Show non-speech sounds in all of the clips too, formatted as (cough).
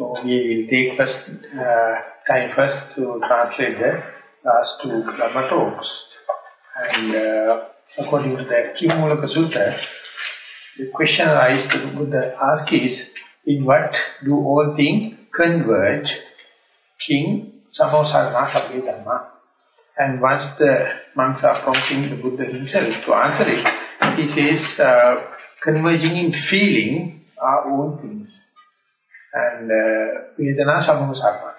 So we will take first uh, time first to translate the last two Dhamma talks. And uh, according to the Kin Moolaka Sutta, the question the Buddha ask is, in what do all things converge? King Samosarana Sabbe Dhamma. And once the monks are prompting the Buddha himself to answer it, he says, uh, converging in feeling are all things and uh, Vedana Samosarana.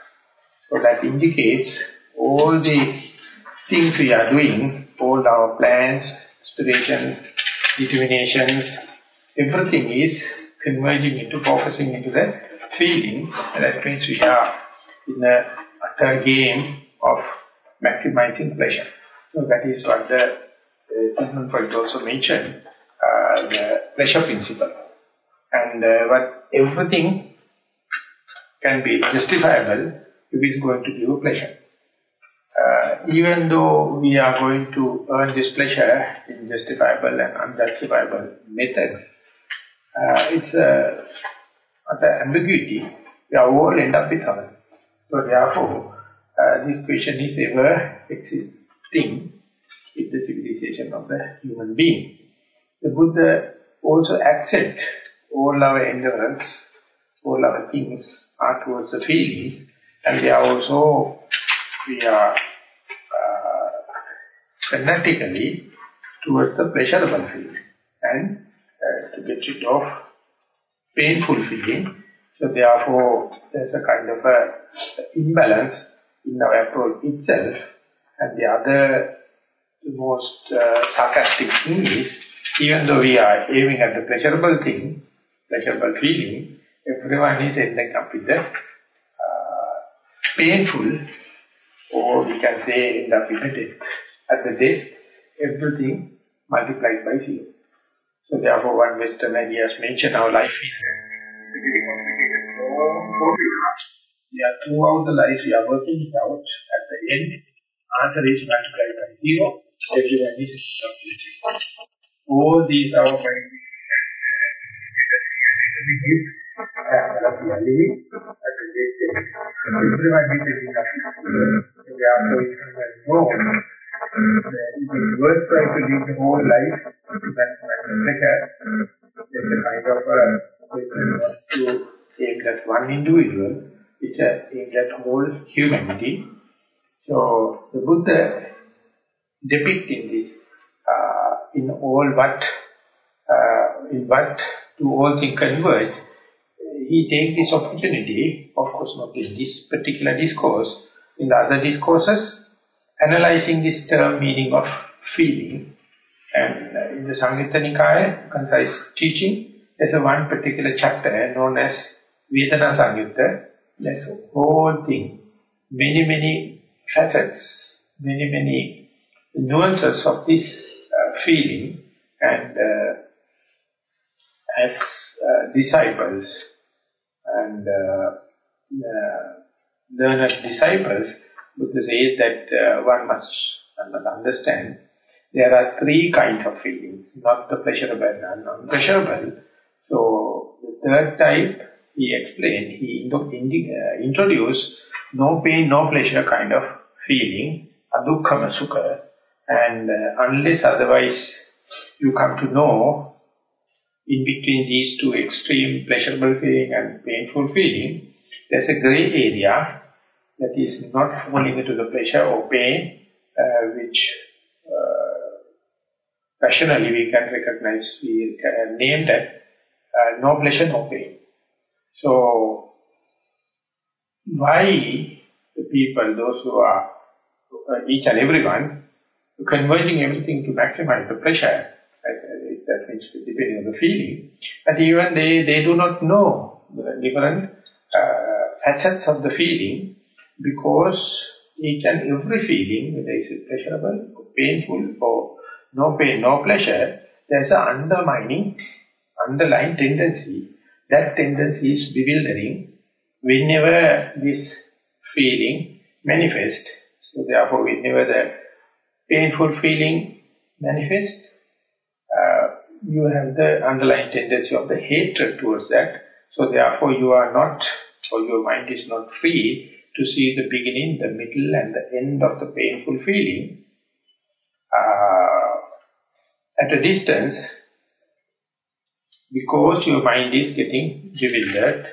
So that indicates all the things we are doing, all our plans, aspirations, determinations, everything is converging into, focusing into the feelings. And that means we are in a utter game of maximizing pleasure. So that is what the uh, Sigmund Freud also mentioned, uh, the pleasure principle. And uh, what everything can be justifiable if it's going to give a pleasure. Uh, even though we are going to earn this pleasure in justifiable and unjustifiable methods, uh, it's a, the ambiguity, we are all end up with heaven. So therefore, uh, this question is ever existing in the civilization of the human being. The Buddha also accepts all our endeavors, all our things are towards the feelings, and they are also, we are uh, fanatically towards the pleasurable feeling, and uh, to get rid of painful feeling. So therefore, there's a kind of a imbalance in our approach itself, and the other, the most uh, sarcastic thing is, even though we are aiming at the pleasurable thing, pleasurable feeling, everyone is ending up with the uh, painful, or we can say end up with the death. At the death, everything multiplied by zero. So therefore one Western idea has mentioned our life is We are throughout the life we are working it out. At the end, answer is multiplied by zero. Everyone is completely. All these are my we are to that live the whole life that pleasure. It's a kind of a, to aim at one individual, it's a, aimed at whole humanity. So, the Buddha depicting this uh, in all what, uh, in what to all things converge, he take this opportunity, of course not in this particular discourse, in the other discourses, analyzing this term meaning of feeling. And uh, in the Samyutta Nikaya, concise teaching, there's a one particular chapter known as Vedana Samyutta. There's a whole thing, many, many facets, many, many nuances of this uh, feeling. And uh, as uh, disciples, and uh, learned disciples, Buddha says that uh, one must, one must understand there are three kinds of feelings, not the pleasurable and non-pleasurable. So the third type, he explained, he uh, introduced no pain, no pleasure kind of feeling, adukkama sukha, and uh, unless otherwise you come to know in between these two extreme pleasurable feeling and painful feeling, there's a gray area that is not falling into the pleasure or pain, uh, which uh, rationally we can recognize, we can name that uh, no pleasure, no pain. So, why the people, those who are, uh, each and everyone, converging everything to maximize the pleasure, that means depending on the feeling. But even they, they do not know the different uh, facets of the feeling because each and every feeling, whether it is pleasurable, or painful, or no pain, no pleasure, there's an undermining, underlying tendency. That tendency is bewildering whenever this feeling manifests. So therefore, whenever the painful feeling manifests, you have the underlying tendency of the hatred towards that. So therefore you are not or your mind is not free to see the beginning, the middle and the end of the painful feeling. Uh, at a distance, because your mind is getting bewildered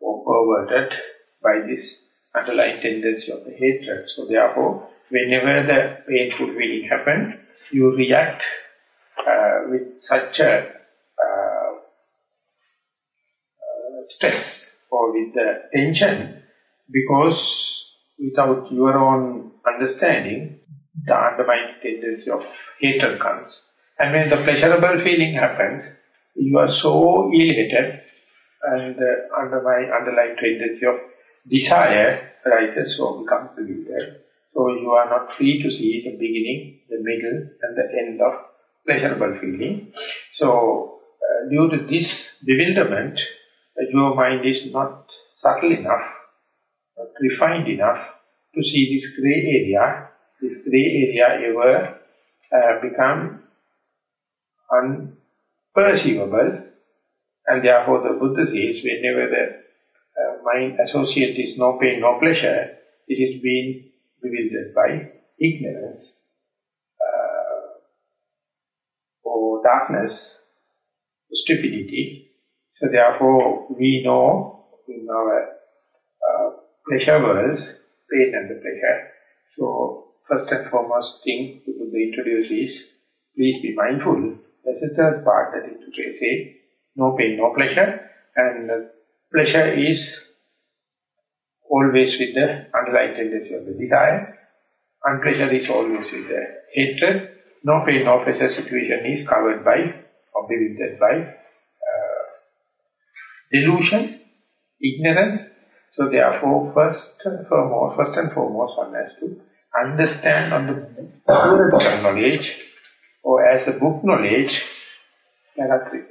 or perverted by this underlying tendency of the hatred. So therefore, whenever the painful feeling happens, you react uh, with such a uh, uh, stress or with the tension because without your own understanding, the underlying tendency of hatred comes. And when the pleasurable feeling happens, you are so elated and the underlying, underlying tendency of desire rises so becomes bewildered. So you are not free to see the beginning, the middle and the end of pleasurable feeling. So uh, due to this bewilderment, uh, your mind is not subtle enough, not refined enough to see this gray area. This gray area ever uh, become unperceivable and therefore the Buddha says whenever the uh, mind associate is no pain, no pleasure, it is being bewildered by ignorance uh, or darkness, stupidity. So therefore we know in our uh, pleasure worlds, pain and the pleasure. So first and foremost thing to introduce is, please be mindful. That's the third part that is to say, no pain, no pleasure. And pleasure is always with the underlying tendency of the desire. And pleasure is always with the hatred. No pain, no pleasure situation is covered by or bewildered by uh, delusion, ignorance. So therefore, first and foremost, first and foremost, one has to understand on the pure knowledge or as a book knowledge, there are three.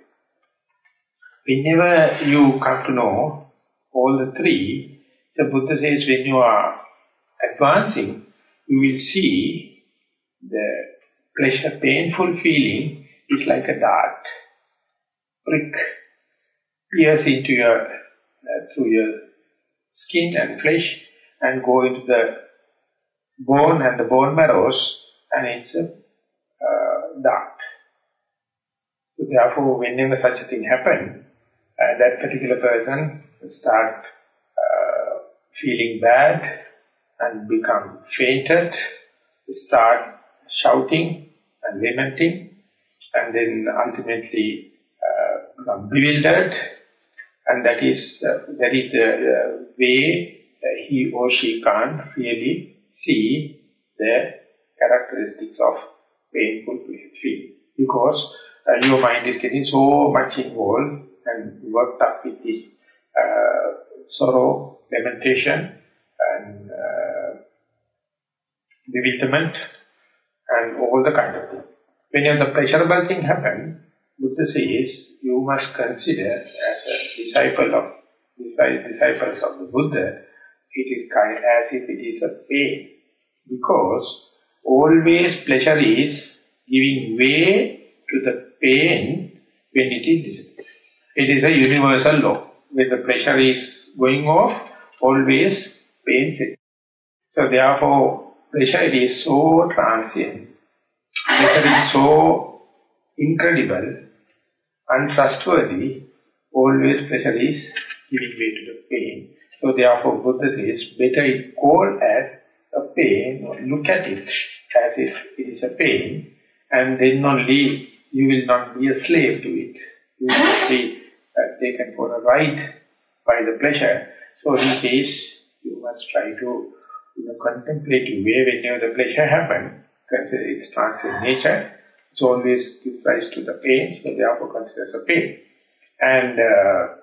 Whenever you come to know all the three, the Buddha says when you are advancing, you will see the pleasure, painful feeling is like a dart, prick, pierce into your, uh, through your skin and flesh and go into the bone and the bone marrows and it's a uh, dart. So therefore, whenever such a thing happens, uh, that particular person start uh, feeling bad and become fainted, start shouting and lamenting, and then ultimately uh, bewildered, and that is uh, that is the uh, way he or she can't really see the characteristics of painful feeling because uh, your mind is getting so much involved and worked up with this uh, sorrow, lamentation, and uh, bewilderment, and all the kind of thing. When the pleasurable thing happen, Buddha says, you must consider as a disciple of disciples of the Buddha, it is kind as if it is a pain. Because always pleasure is giving way to the pain when it is. It is a universal law. When the pressure is going off, always pain sits. So therefore, pressure is so transient. Pressure is so incredible, untrustworthy, always pressure is giving way to the pain. So therefore, Buddha says, better it call as a pain, look at it as if it is a pain, and then only you will not be a slave to it. You will be uh, taken for a ride by the pleasure. So he says, you must try to you know, contemplate way whenever the pleasure happens, consider it starts in nature. It always gives rise to the pain, so therefore consider a pain. And uh,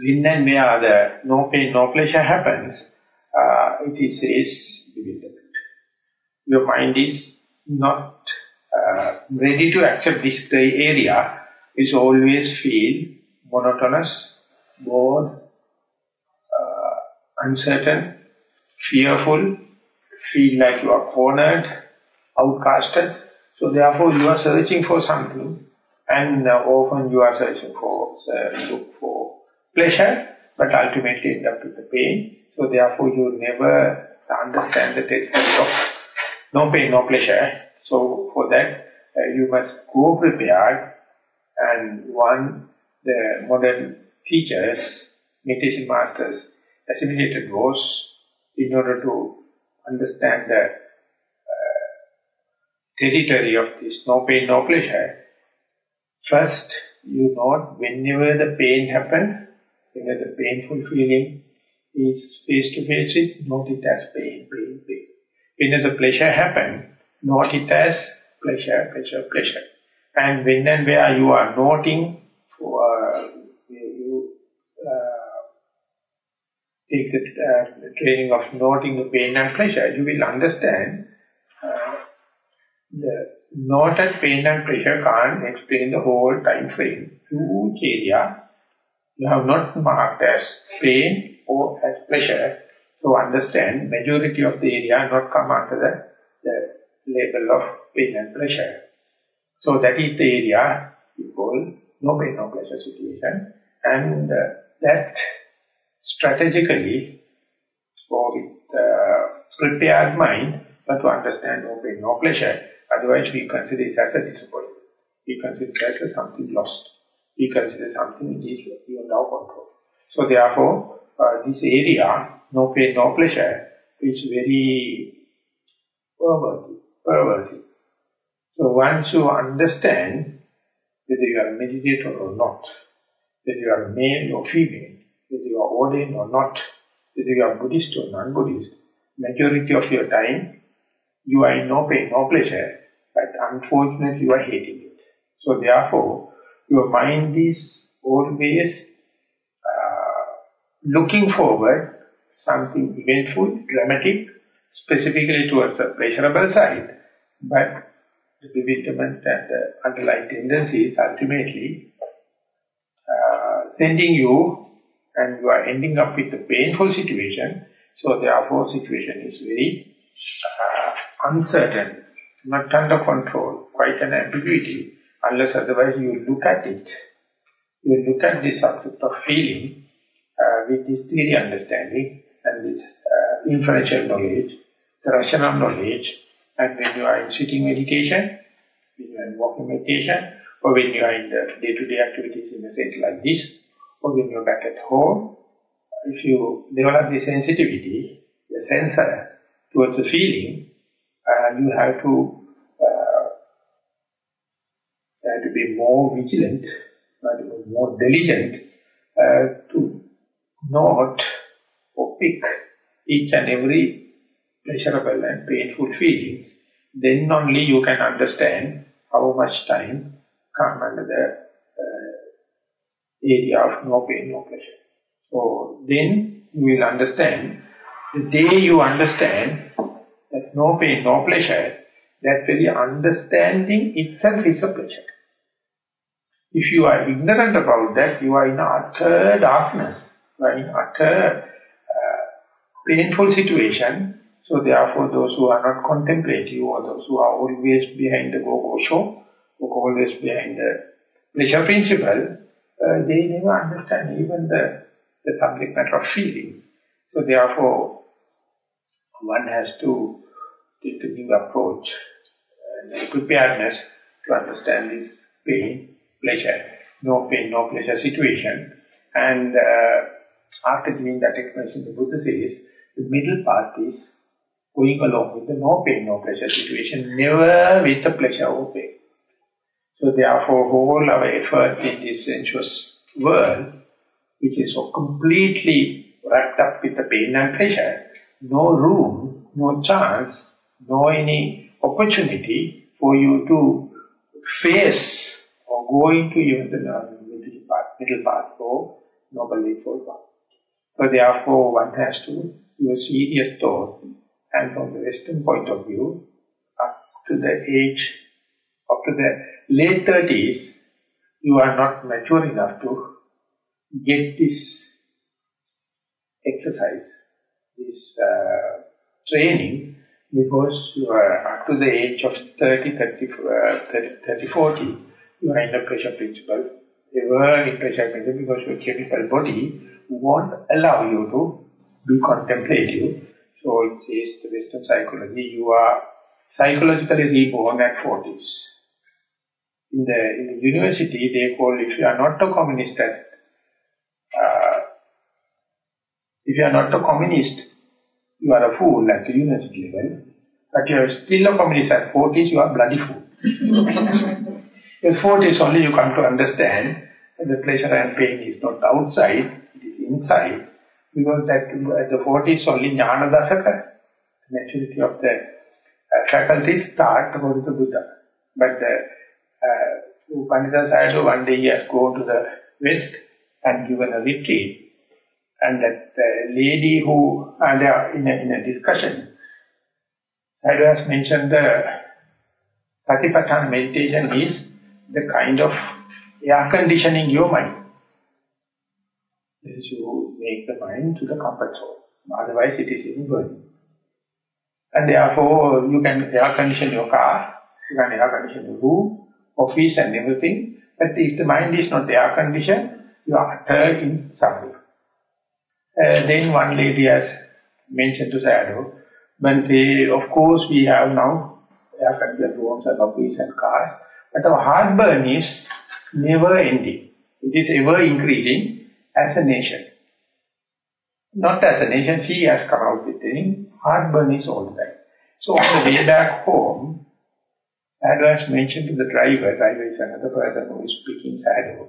when and where the no pain, no pleasure happens, uh, it is says. Your mind is not uh, ready to accept this gray area, is always feel monotonous, bored, uh, uncertain, fearful, feel like you are cornered, outcasted. So therefore you are searching for something and uh, often you are searching for, uh, look for pleasure but ultimately end up with the pain. So therefore you never understand the technique of no pain, no pleasure. So for that uh, you must go prepared and one, the modern teachers, meditation masters, assimilated those in order to understand the uh, territory of this no pain, no pleasure. First, you note whenever the pain happens, whenever the painful feeling is face to face with, note it as pain, pain, pain. Whenever the pleasure happens, note it as pleasure, pleasure, pleasure. And when and where you are noting, uh, you uh, take the uh, training of noting the pain and pleasure, you will understand uh, the noted pain and pleasure can't explain the whole time frame. Huge area you have not marked as pain or as pleasure. So understand majority of the area not come under the, the label of pain and pleasure. So that is the area we call no pain, no pleasure situation. And uh, that strategically or with uh, prepared mind, but to understand no pain, no pleasure, otherwise we consider it as a disappointment. We consider it as something lost. We consider something which is beyond our control. So therefore, uh, this area, no pain, no pleasure, is very perversive. perversive. So once you understand whether you are meditator or not, whether you are male or female, whether you are ordained or not, whether you are Buddhist or non-Buddhist, majority of your time, you are in no pain, no pleasure, but unfortunately you are hating it. So therefore, your mind is always uh, looking forward something eventful, dramatic, specifically towards the pleasurable side, but the bewilderment and the underlying tendencies ultimately uh, sending you and you are ending up with a painful situation. So therefore situation is very uh, uncertain, not under control, quite an ambiguity, unless otherwise you look at it. You look at this subject of feeling uh, with this theory understanding and this uh, inferential knowledge, the rational knowledge, and when you are in sitting meditation, when you are in walking meditation, or when you are in the day-to-day -day activities in a sense like this, or when you're back at home, if you develop the sensitivity, the sensor towards the feeling, uh, you have to uh, have to be more vigilant, more diligent uh, to note or pick each and every pleasurable and painful feelings, then only you can understand how much time come under the area of no pain, no pleasure. So then you will understand, the day you understand that no pain, no pleasure, that very understanding itself is a pleasure. If you are ignorant about that, you are in utter darkness, you are in utter uh, painful situation, so therefore those who are not contemplative or those who are always behind the go-go show, or always behind the pleasure principle, uh, they never understand even the, the subject matter of feeling. So therefore, one has to take a new approach and preparedness to understand this pain, pleasure, no pain, no pleasure situation. And uh, after giving that explanation, the Buddha says, the middle path is going along with the no pain, no pleasure situation, never with the pleasure or pain. So therefore, all our effort in this sensuous world, which is so completely wrapped up with the pain and pleasure, no room, no chance, no any opportunity for you to face or go into even the middle path, middle path or noble eightfold path. So therefore, one has to a serious thought and from the Western point of view, up to the age, up to the late 30s, you are not mature enough to get this exercise, this uh, training, because you are up to the age of 30, 30, uh, 30, 30 40, you are in the pressure principle. You are in pressure principle because your chemical body won't allow you to be contemplative. So it says the Western psychology, you are psychologically reborn at 40s. In the, in the university, they call, if you are not a communist at, uh, if you are not a communist, you are a fool at the university level. But you are still a communist at 40s, you are bloody fool. (laughs) at 40s only you come to understand that the pleasure and pain is not outside, it is inside. Because that at the 40s only jnana dasaka, the maturity of the uh, faculties start according to Buddha. But the uh, U Pandita Sayadaw one day he has gone to the west and given a retreat. And that uh, lady who, and uh, in, a, in a discussion, Sayadaw has mentioned the Satipatthana meditation is the kind of air conditioning your mind. Is you make the mind to the comfort zone. Otherwise it is burning. And therefore you can air condition your car, you can air condition the room, office and everything. But if the mind is not air conditioned, you are utter in suffering. Uh, then one lady has mentioned to Sayadaw, but they, of course we have now air conditioned rooms and office and cars, but our heartburn is never ending. It is ever increasing as a nation. Not as a nation, she has come out with any heartburn is all the time. So on the way back home, Advance mentioned to the driver, driver is another person who is speaking Sayadaw,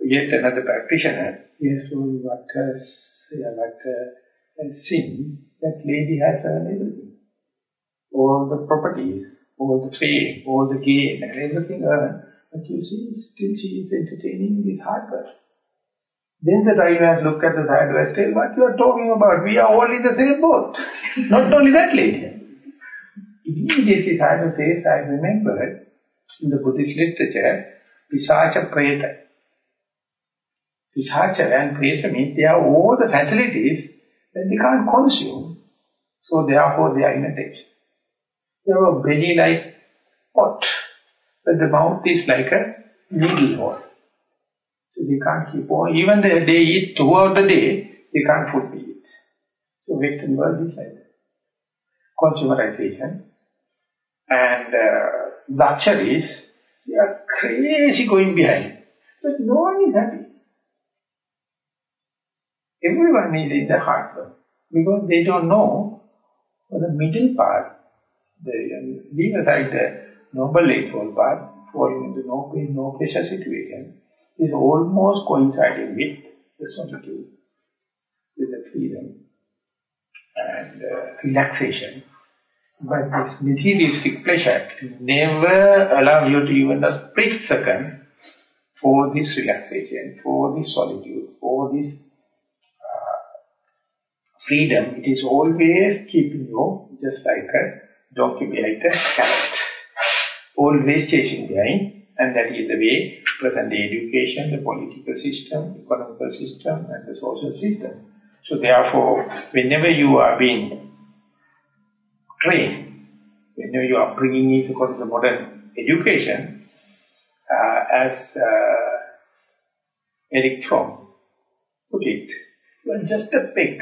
yet another practitioner, yes, what uh, a, yeah, what uh, a sin, that lady has earned everything. All the properties, all the fame, all the gain, and everything earned. But you see, still she is entertaining this heartburn. Then the driver has looked at the side and said, what you are talking about? We are all in the same boat. (laughs) Not only that lady. Immediately Sayadaw says, I remember in the Buddhist literature, Pisacha Preta. Pisacha and Preta means they have all the facilities that they can't consume. So therefore they are in a tension. They have a belly like pot, but the mouth is like a needle hole. So they can't keep on. Even they, they eat throughout the day, they can't be eat. So Western world is like that. Consumerization and uh, luxuries, they are crazy going behind. But no one is happy. Everyone is in the heart because they don't know the middle part, the, um, leave aside the noble eightfold part, falling into no pain, no pleasure situation, is almost coinciding with the solitude, with the freedom and uh, relaxation. But this materialistic pleasure never allow you to even a split second for this relaxation, for this solitude, for this uh, freedom. It is always keeping you just like a donkey behind a carrot. Always chasing behind and that is the way present the education, the political system, economical system and the social system. So therefore, whenever you are being trained, whenever you are bringing it according to modern education, uh, as uh, Erich Fromm put it, you are just a pig.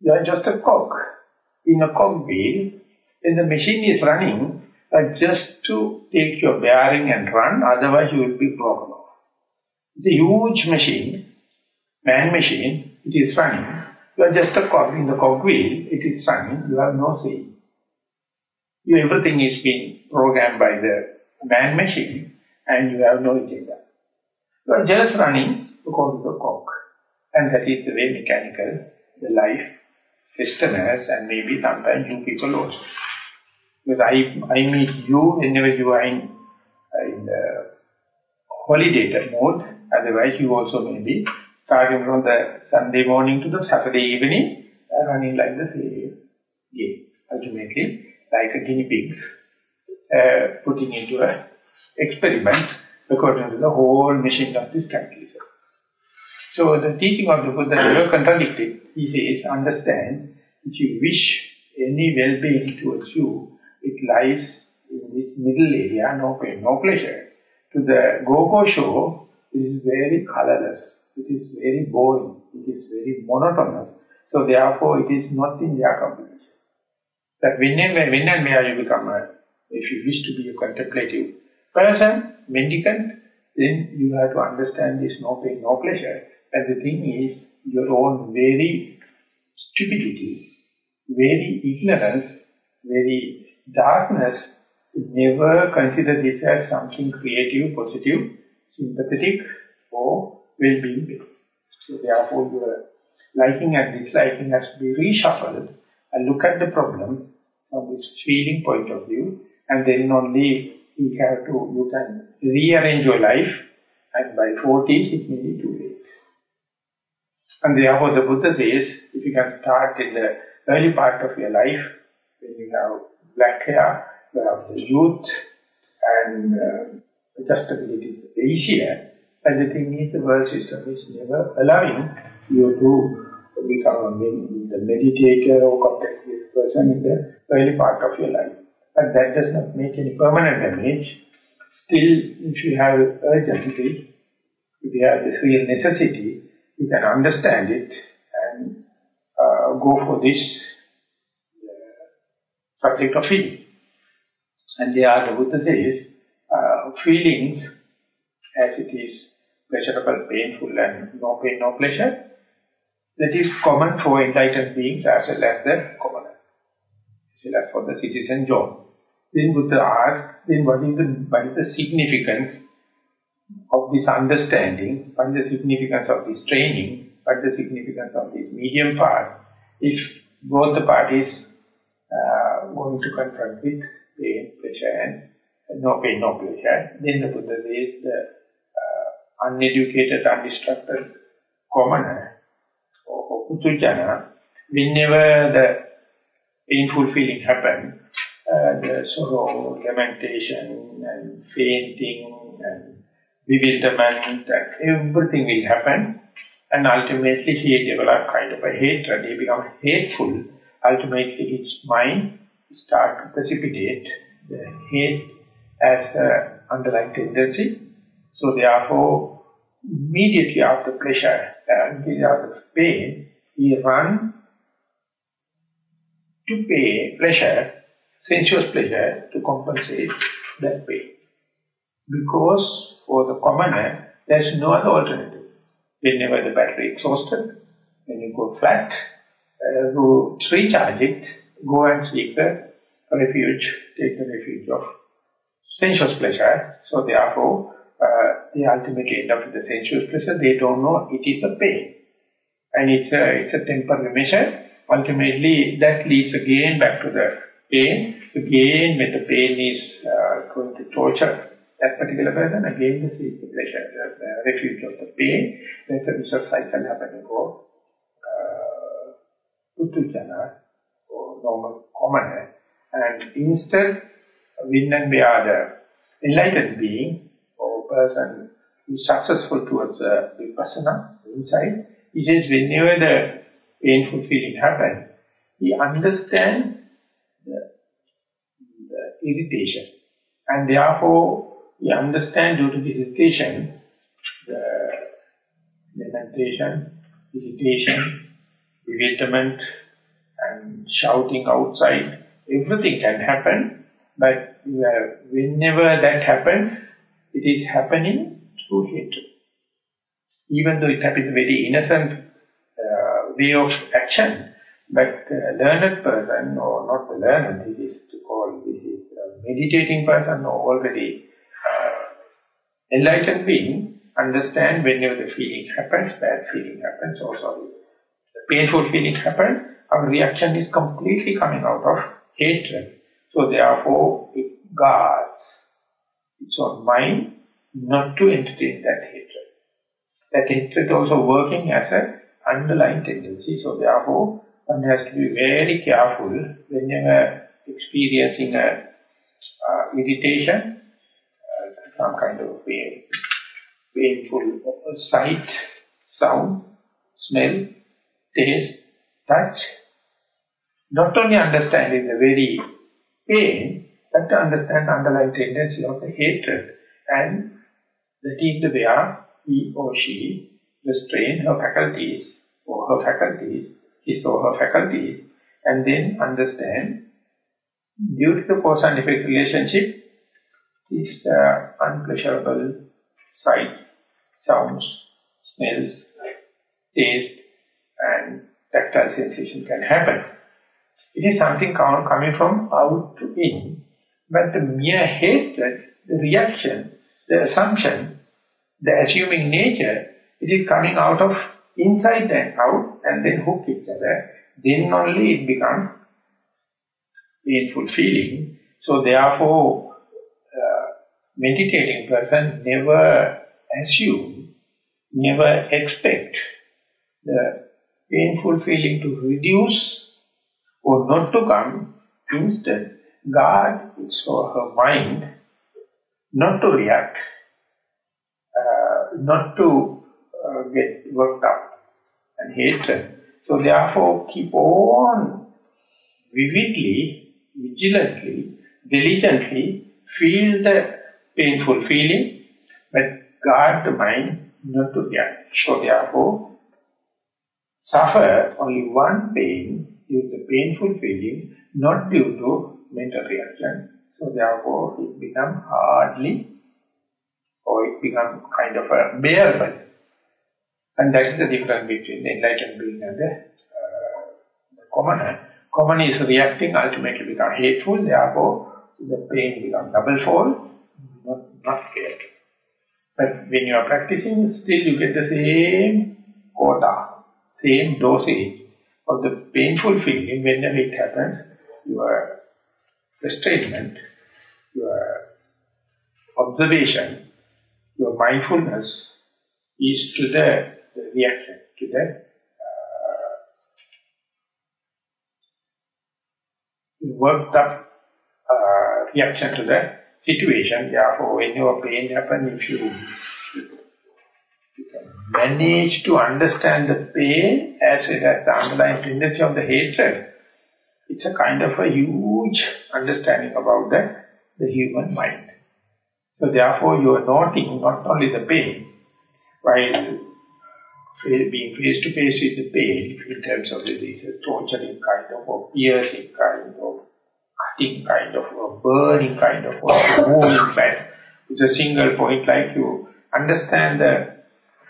You are just a cock in a cogwheel. When the machine is running, uh, just to take your bearing and run, otherwise you will be broken off. It's a huge machine, man machine, it is running. You are just a cog in the cogwheel, it is running, you have no say. You, everything is being programmed by the man machine and you have no agenda. You are just running according to the cog. And that is the way mechanical, the life, Westerners and maybe sometimes you people also. Because I, I meet you whenever you are in, in the holiday mode, otherwise you also may be starting from the Sunday morning to the Saturday evening, uh, running like the same game. Ultimately, like a guinea pigs, uh, putting into a experiment according to the whole mission of this capitalism. So the teaching of the Buddha never contradicted. He says, understand, if you wish any well-being towards you, it lies in this middle area, no pain, no pleasure. To the go-go show, it is very colorless, it is very boring, it is very monotonous. So therefore it is not in their competition. That when and, when and where you become a, if you wish to be a contemplative person, mendicant, then you have to understand this no pain, no pleasure. And the thing is, your own very stupidity, very ignorance, very darkness, never consider this as something creative, positive, sympathetic, or well-being. So therefore, your liking and disliking has to be reshuffled and look at the problem from this feeling point of view, and then only you have to, you can rearrange your life, and by 40s it may be too late. And therefore the Buddha says, if you can start in the early part of your life, when you have black hair, you have the youth, and uh, adjustability is easier, and the thing is the world system is never allowing you to become a the meditator or contemplative person in the early part of your life. But that does not make any permanent damage. Still, if you have urgency, if you have this real necessity, you can understand it and uh, go for this uh, subject of feeling. And there the Buddha says, uh, feelings as it is pleasurable, painful and no pain, no pleasure, that is common for enlightened beings as well as the commoner. As well as for the citizen John. Then Buddha asked, then what is the, what is the significance of this understanding, what is the significance of this training, what is the significance of this medium part, if both the parties uh, going to confront with pain, pleasure and no pain, no pleasure, then the Buddha says the uneducated, uninstructed commoner or, or whenever the painful feeling happens, uh, the sorrow, lamentation, and fainting, and bewilderment, and everything will happen. And ultimately he develops kind of a hatred, he becomes hateful. Ultimately his mind starts to precipitate the hate as an underlying tendency. So therefore, immediately after pleasure and after pain, he runs to pay pleasure sensuous pleasure to compensate that pain. Because for the commoner, there is no other alternative. Whenever the battery exhausted, when you go flat, uh, to recharge it, go and seek the refuge, take the refuge of sensuous pleasure. So therefore, uh, they ultimately end up with the sensuous pleasure. They don't know it is a pain. And it's a, it's a temporary measure. Ultimately, that leads again back to the pain. Again, when the pain is uh, going to torture that particular person, again the seek the pleasure, the, the refuge of the pain. Then the vicious cycle happening go uh, Puthujjana, or normal commoner. And instead, when and where the enlightened being, person is successful towards uh, vipassana, inside, he says whenever the painful feeling happens, he understands the irritation. And therefore, we understand due to the irritation, the lamentation, irritation, bewilderment, and shouting outside, everything can happen, but whenever that happens, it is happening through hatred. Even though it happens very innocent uh, way of action, but uh, learned person, or not the learned, is to call this is meditating person or already uh, enlightened being, understand whenever the feeling happens, bad feeling happens, or sorry, the painful feeling happens, our reaction is completely coming out of hatred. So therefore, it guards its own mind not to entertain that hatred. That hatred also working as an underlying tendency. So therefore, one has to be very careful whenever experiencing a uh, irritation, uh, some kind of pain, painful sight, sound, smell, taste, touch. Not only understanding the very pain, but to understand underlying tendency of the hatred. And is the way he or she restrain her faculties or her faculties, his or her faculties, and then understand due to the cause and effect relationship, these uh, unpleasurable sights, sounds, smells, taste, and tactile sensation can happen. It is something coming from out to in, but the mere hatred, the reaction, the assumption, the assuming nature, it is coming out of inside and out and then hook each other. Then only it becomes painful feeling. So therefore, uh, meditating person never assume, never expect the painful feeling to reduce or not to come. Instead, guard or her mind not to react, uh, not to uh, get worked up and hatred. So therefore, keep on vividly, vigilantly, diligently feel the painful feeling, but guard the mind not to react. So therefore, suffer only one pain due to painful feeling, not due to mental reaction. So therefore, it becomes hardly, or it becomes kind of a bearable. And that is the difference between the enlightened being and the, uh, the commoner. Common is reacting, ultimately become hateful, therefore the pain becomes double fold, not, not fair. But when you are practicing, still you get the same quota, same dosage of the painful feeling whenever it happens, your restrainment, your observation, your mindfulness is to the, the reaction, to the uh, worked up uh, reaction to the situation. Therefore, when your pain happens, if you, manage to understand the pain as well as the underlying tendency of the hatred, it's a kind of a huge understanding about the, the human mind. So therefore you are noting not only the pain, while being face to face with the pain in terms of the torturing kind of or piercing kind of cutting kind of or burning kind of or moving back with a single point like you understand the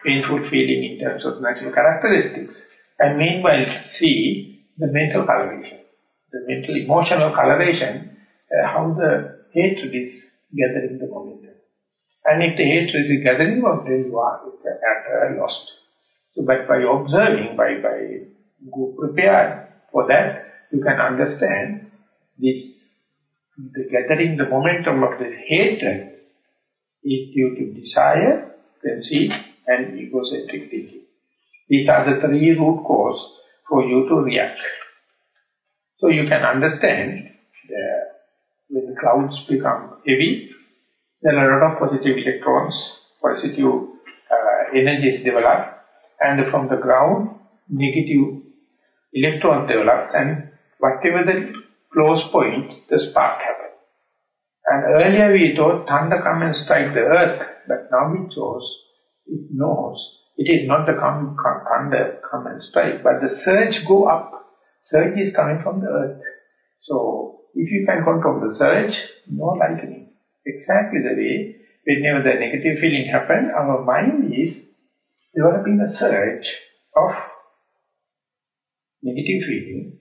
painful feeling in terms of natural characteristics. And meanwhile see the mental coloration the mental emotional coloration, uh, how the hatred is gathering the momentum. And if the hatred is gathering momentum, you are at uh, lost. So but by observing, by, by go prepared for that, you can understand this, the gathering the momentum of this hatred is due to desire, conceit, and egocentric thinking. These are the three root cause for you to react. So you can understand the, when the clouds become heavy, then a lot of positive electrons, positive uh, energies develop, and from the ground, negative electrons develop, and whatever the close point, the spark happens. And earlier we thought thunder come and strike the earth, but now it shows, it knows, it is not the come, come, thunder come and strike, but the surge go up surge is coming from the earth. So, if you can control the surge, no lightning. Exactly the way, whenever the negative feeling happens, our mind is developing a surge of negative feeling,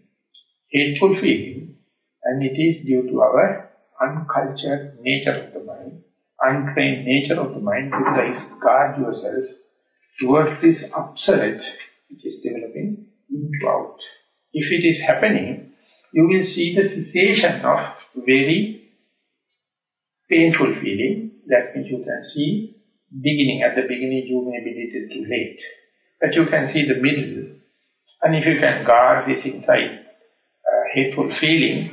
hateful feeling, and it is due to our uncultured nature of the mind, untrained nature of the mind, please guard yourself towards this upsurge which is developing into out. If it is happening, you will see the cessation of very painful feeling. That means you can see beginning. At the beginning you may be little too late. But you can see the middle. And if you can guard this inside uh, hateful feeling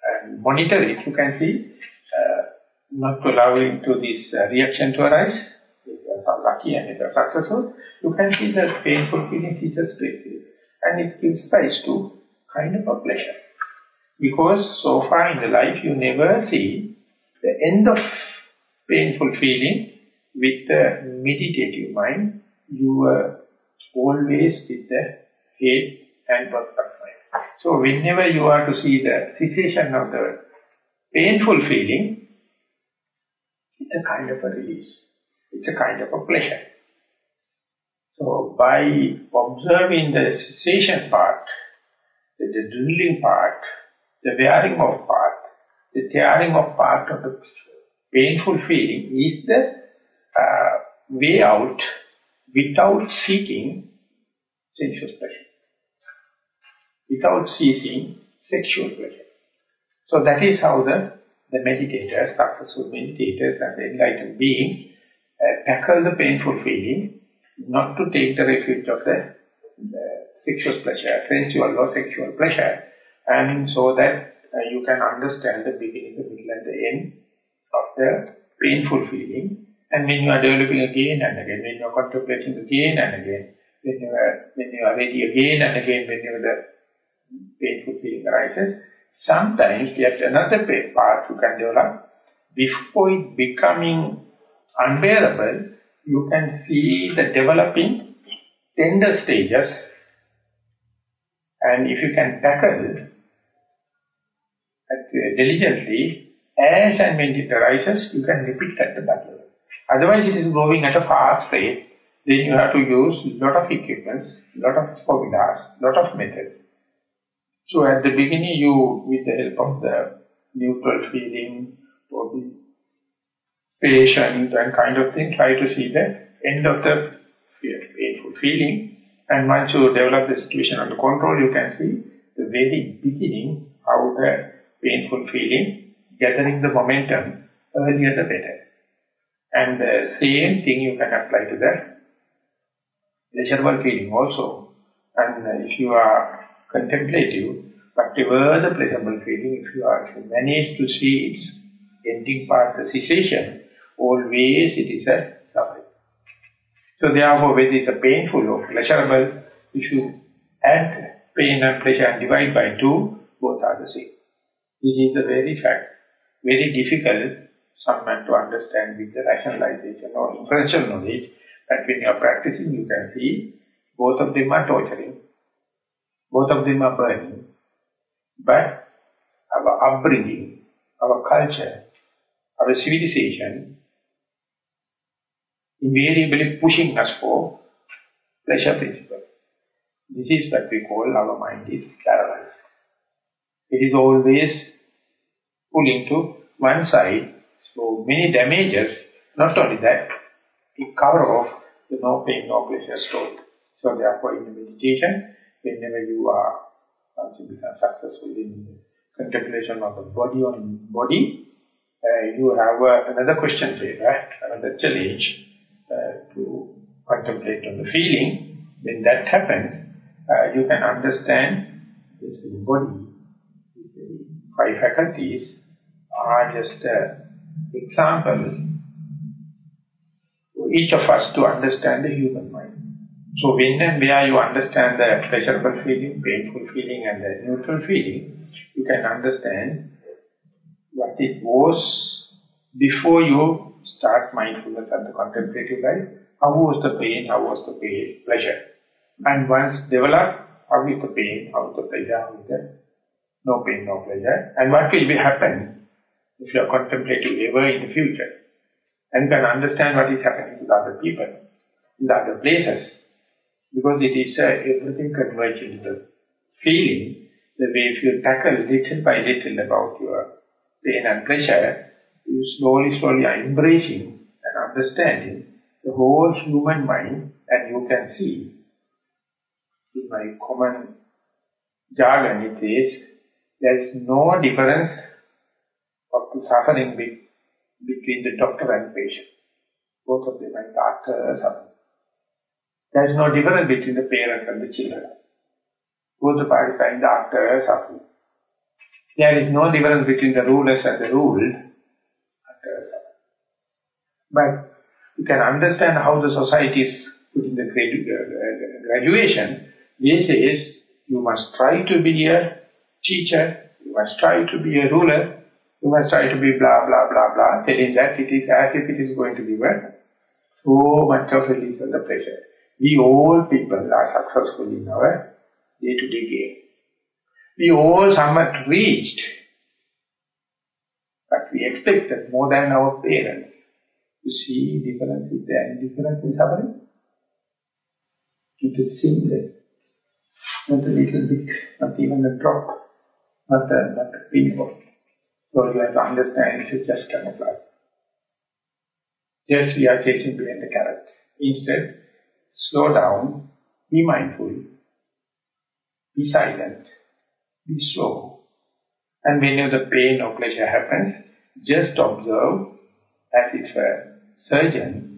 and monitor it, you can see uh, not allowing to this uh, reaction to arise. If you are lucky and if you are successful, you can see that painful feeling is a and it gives rise to kind of a pleasure. Because so far in the life you never see the end of painful feeling with the meditative mind you were always with the head and perspective. So whenever you are to see the cessation of the painful feeling, it's a kind of a release. It's a kind of a pleasure. So by observing the cessation part, the, the dwindling part, the wearing of part, the tearing of part of the painful feeling is the uh, way out without seeking sensual pleasure. Without seeking sexual pleasure. So that is how the, the meditators, successful meditators and enlightened beings uh, tackle the painful feeling, not to take the refuge of the, the sexual pleasure, sensual or sexual pleasure, and so that uh, you can understand the beginning, the middle and the end of the painful feeling. And when you are developing again and again, when you are contemplating again and again, when you are, when you are ready again and again, whenever the painful feeling arises, sometimes yet another path you can develop. Before it becoming unbearable, you can see the developing tender stages and if you can tackle it diligently, as and when it arises, you can repeat at the battle. Otherwise, it is going at a fast rate. Then you have to use lot of equipment, lot of formulas, lot of methods. So at the beginning, you, with the help of the neutral feeling, or the patient and kind of thing, try to see the end of the painful feeling. And once you develop the situation under control, you can see the very beginning, how the painful feeling, gathering the momentum, earlier the better. And the same thing you can apply to the pleasurable feeling also. And if you are contemplative, whatever the pleasurable feeling, if you are to manage to see its ending part, the cessation, always it is a suffering. So therefore, whether it's a painful or pleasurable, if you add pain and pleasure and divide by two, both are the same. This is a very fact, very difficult someone to understand with the rationalization or inferential knowledge that when you are practicing you can see both of them are torturing, both of them are burning, but our upbringing, our culture, our civilization invariably pushing us for pleasure principle. This is what we call our mind is paralyzed. It is always pulling to one side. So many damages, not only that, it cover off the no pain, no pleasure story. So therefore in the meditation, whenever you are once you become successful in contemplation of the body on body, uh, you have uh, another question there, another challenge uh, to contemplate on the feeling. When that happens, uh, you can understand this body, five faculties, are just an example for each of us to understand the human mind. So when and where you understand the pleasurable feeling, painful feeling and the neutral feeling, you can understand what it was before you start mindfulness and the contemplative life. How was the pain, how was the pain, pleasure. And once developed, how is the pain, how is the pleasure, how is the no pain, no pleasure. And what will be happen if you are contemplative ever in the future, and can understand what is happening to other people, in the other places, because it is uh, everything converging into the feeling, the way if you tackle little by little about your pain and pleasure, you slowly, slowly are embracing and understanding the whole human mind, and you can see, in my common jargon it is, there is no difference of the suffering be, between the doctor and patient. Both of them are doctors. There is no difference between the parent and the children. Both the parties are suffering. There is no difference between the rulers and the ruled. But you can understand how the society is putting the gradu uh, graduation. This is, you must try to be a teacher, you must try to be a ruler, you must try to be blah, blah, blah, blah, telling that it is as if it is going to be well. So much of release of the pressure. We all people are successful in our day-to-day -day game. We all somewhat reached, but we expected more than our parents to see difference with their indifference in suffering. It is simple, not a little bit, not even a drop, not a, not a pinhole. So you have to understand it is just camouflage. Yes, we are chasing behind the carrot. Instead, slow down, be mindful, be silent, be slow. And whenever the pain or pleasure happens, just observe as if a surgeon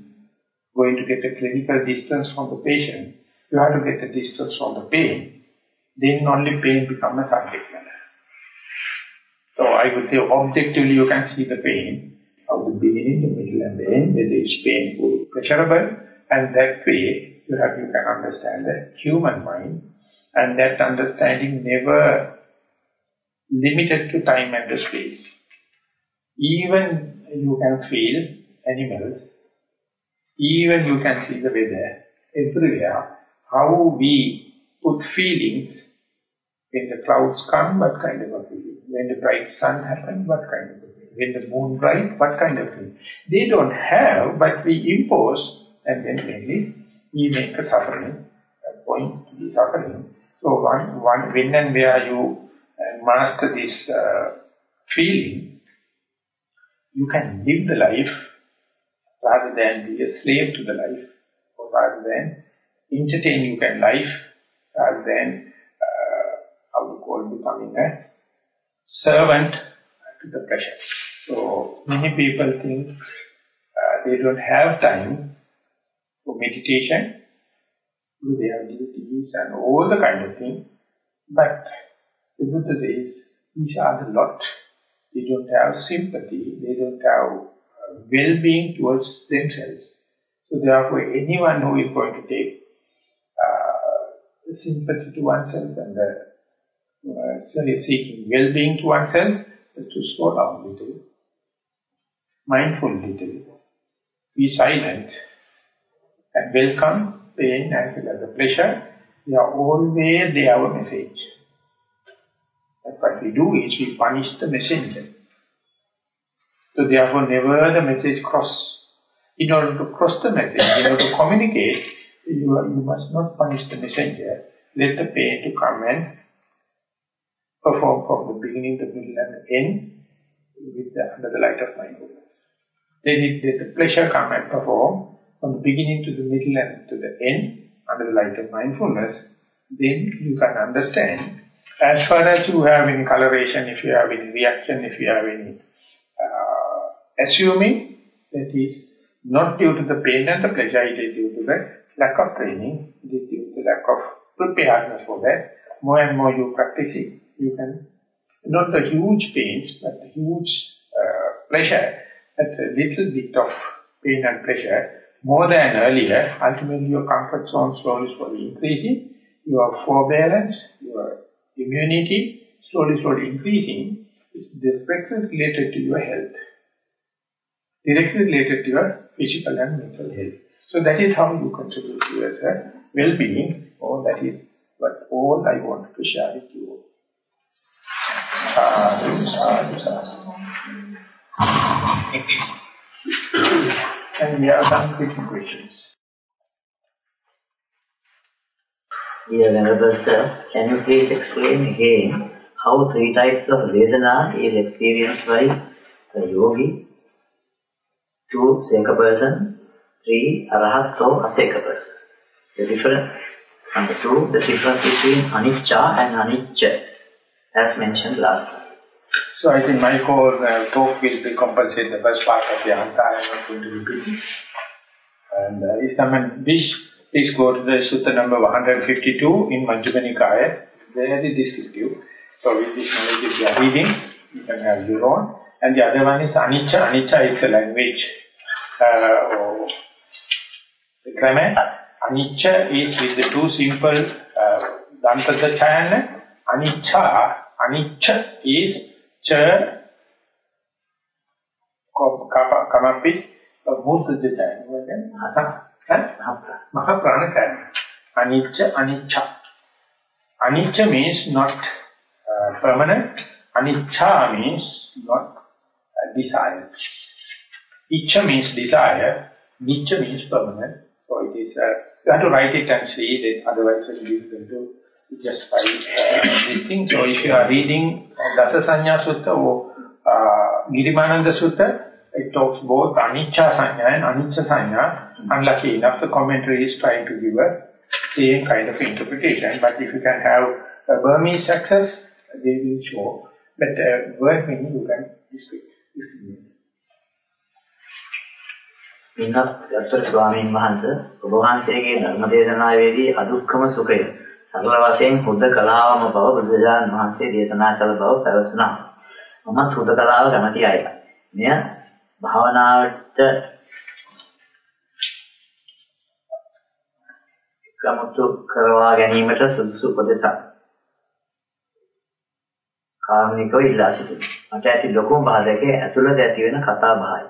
going to get a clinical distance from the patient, you have to get a distance from the pain. Then only pain becomes a subject matter. So I would say objectively you can see the pain of the beginning, the middle and the end, whether it's painful, pleasurable, and that way you have you can understand the human mind and that understanding never limited to time and space. Even you can feel animals, even you can see the weather, everywhere, how we put feelings, when the clouds come, what kind of a feeling? When the bright sun happens, what kind of a feeling? When the moon bright, what kind of feeling? They don't have, but we impose, and then mainly, we make a suffering, a point to be suffering, so one, one, when and where you uh, master this uh, feeling, you can live the life rather than be a slave to the life, or rather than entertain you can life, rather than, uh, how call becoming a servant to the pressure. So many people think uh, they don't have time for meditation, they have duties and all the kind of thing. But the Buddha says, these are the lot. They don't have sympathy, they don't have well-being towards themselves. So therefore, anyone who is going to take uh, sympathy to oneself and uh, uh, seeking well-being to oneself, is to slow down a little, mindful little, be silent, and welcome pain as well as the pleasure, they are always they have a message. But what we do is we punish the messenger. So therefore never the message cross. In order to cross the message, in order to communicate, you, are, you must not punish the messenger. Let the pain to come and perform from the beginning, to the middle and the end with the, under the light of mindfulness. Then it, let the pleasure come and perform from the beginning to the middle and to the end, under the light of mindfulness, then you can understand. As far as you have any coloration, if you have any reaction, if you have any uh, assuming, that is not due to the pain and the pleasure, it is due to the lack of training, it is due to the lack of preparedness for that. More and more you practice it, you can, not the huge pains, but the huge uh, pleasure, that a little bit of pain and pleasure more than earlier, ultimately your comfort zone slowly, slowly increasing, your forbearance, your immunity slowly, slowly increasing, is directly related to your health, directly related to your physical and mental health. So that is how you contribute to your uh, well-being, or that is what all I want to share with you. Uh, and we have some quick questions. Dear Venerable Sir, can you please explain again how three types of Vedana is experienced by the yogi, two, Seka person, three, Arahat or Aseka person. The difference, number two, the difference between Anicca and Anicca, as mentioned last time. So I think my core uh, talk will be compensate the first part of the answer. I am not going to repeat it. And uh, if someone wish, please go to the Sutta number 152 in Majjhima Nikaya. Very descriptive. So with this knowledge if you are reading, you can have your own. And the other one is Anicca. Anicca is a language uh, or the. Anicca is with the two simple uh, Dantasa Chayana. Anicca, Anicca is च come up with a murta design. Maha prana carry. Anicca, anicca. Anicca means not uh, permanent. Anicca means not desire. Icha means desire. Nicca means permanent. So it is, uh, you have to write it and see it, otherwise it is going to justify this thing. So if you are reading Dasa Sanya Sutta or uh, Girimananda Sutta, it talks both Anicca Sanya and Anicca Sanya. Unlucky enough, the commentary is trying to give a same kind of interpretation. But if you can have a Burmese success, they will show. But uh, word meaning you can distinguish. ඉන්නත් ගත්තර ස්වාමීන් වහන්සේ ඔබ වහන්සේගේ ධර්ම දේශනාවේදී අදුක්කම සුඛය සකල වශයෙන් හුද කලාවම බව බුදුරජාණන් වහන්සේ දේශනා කළ බව පැවසුණා. මම හුද කලාව කැමති අයයි. මෙය භාවනාවට කමුතු කරවා ගැනීමට සුදුසු උපදෙසක්. කාර්මිකව ඉල්ලා සිටිනවා. මට ඇති ලොකුම බාධකයේ ඇතුළත ඇති වෙන කතා බහයි.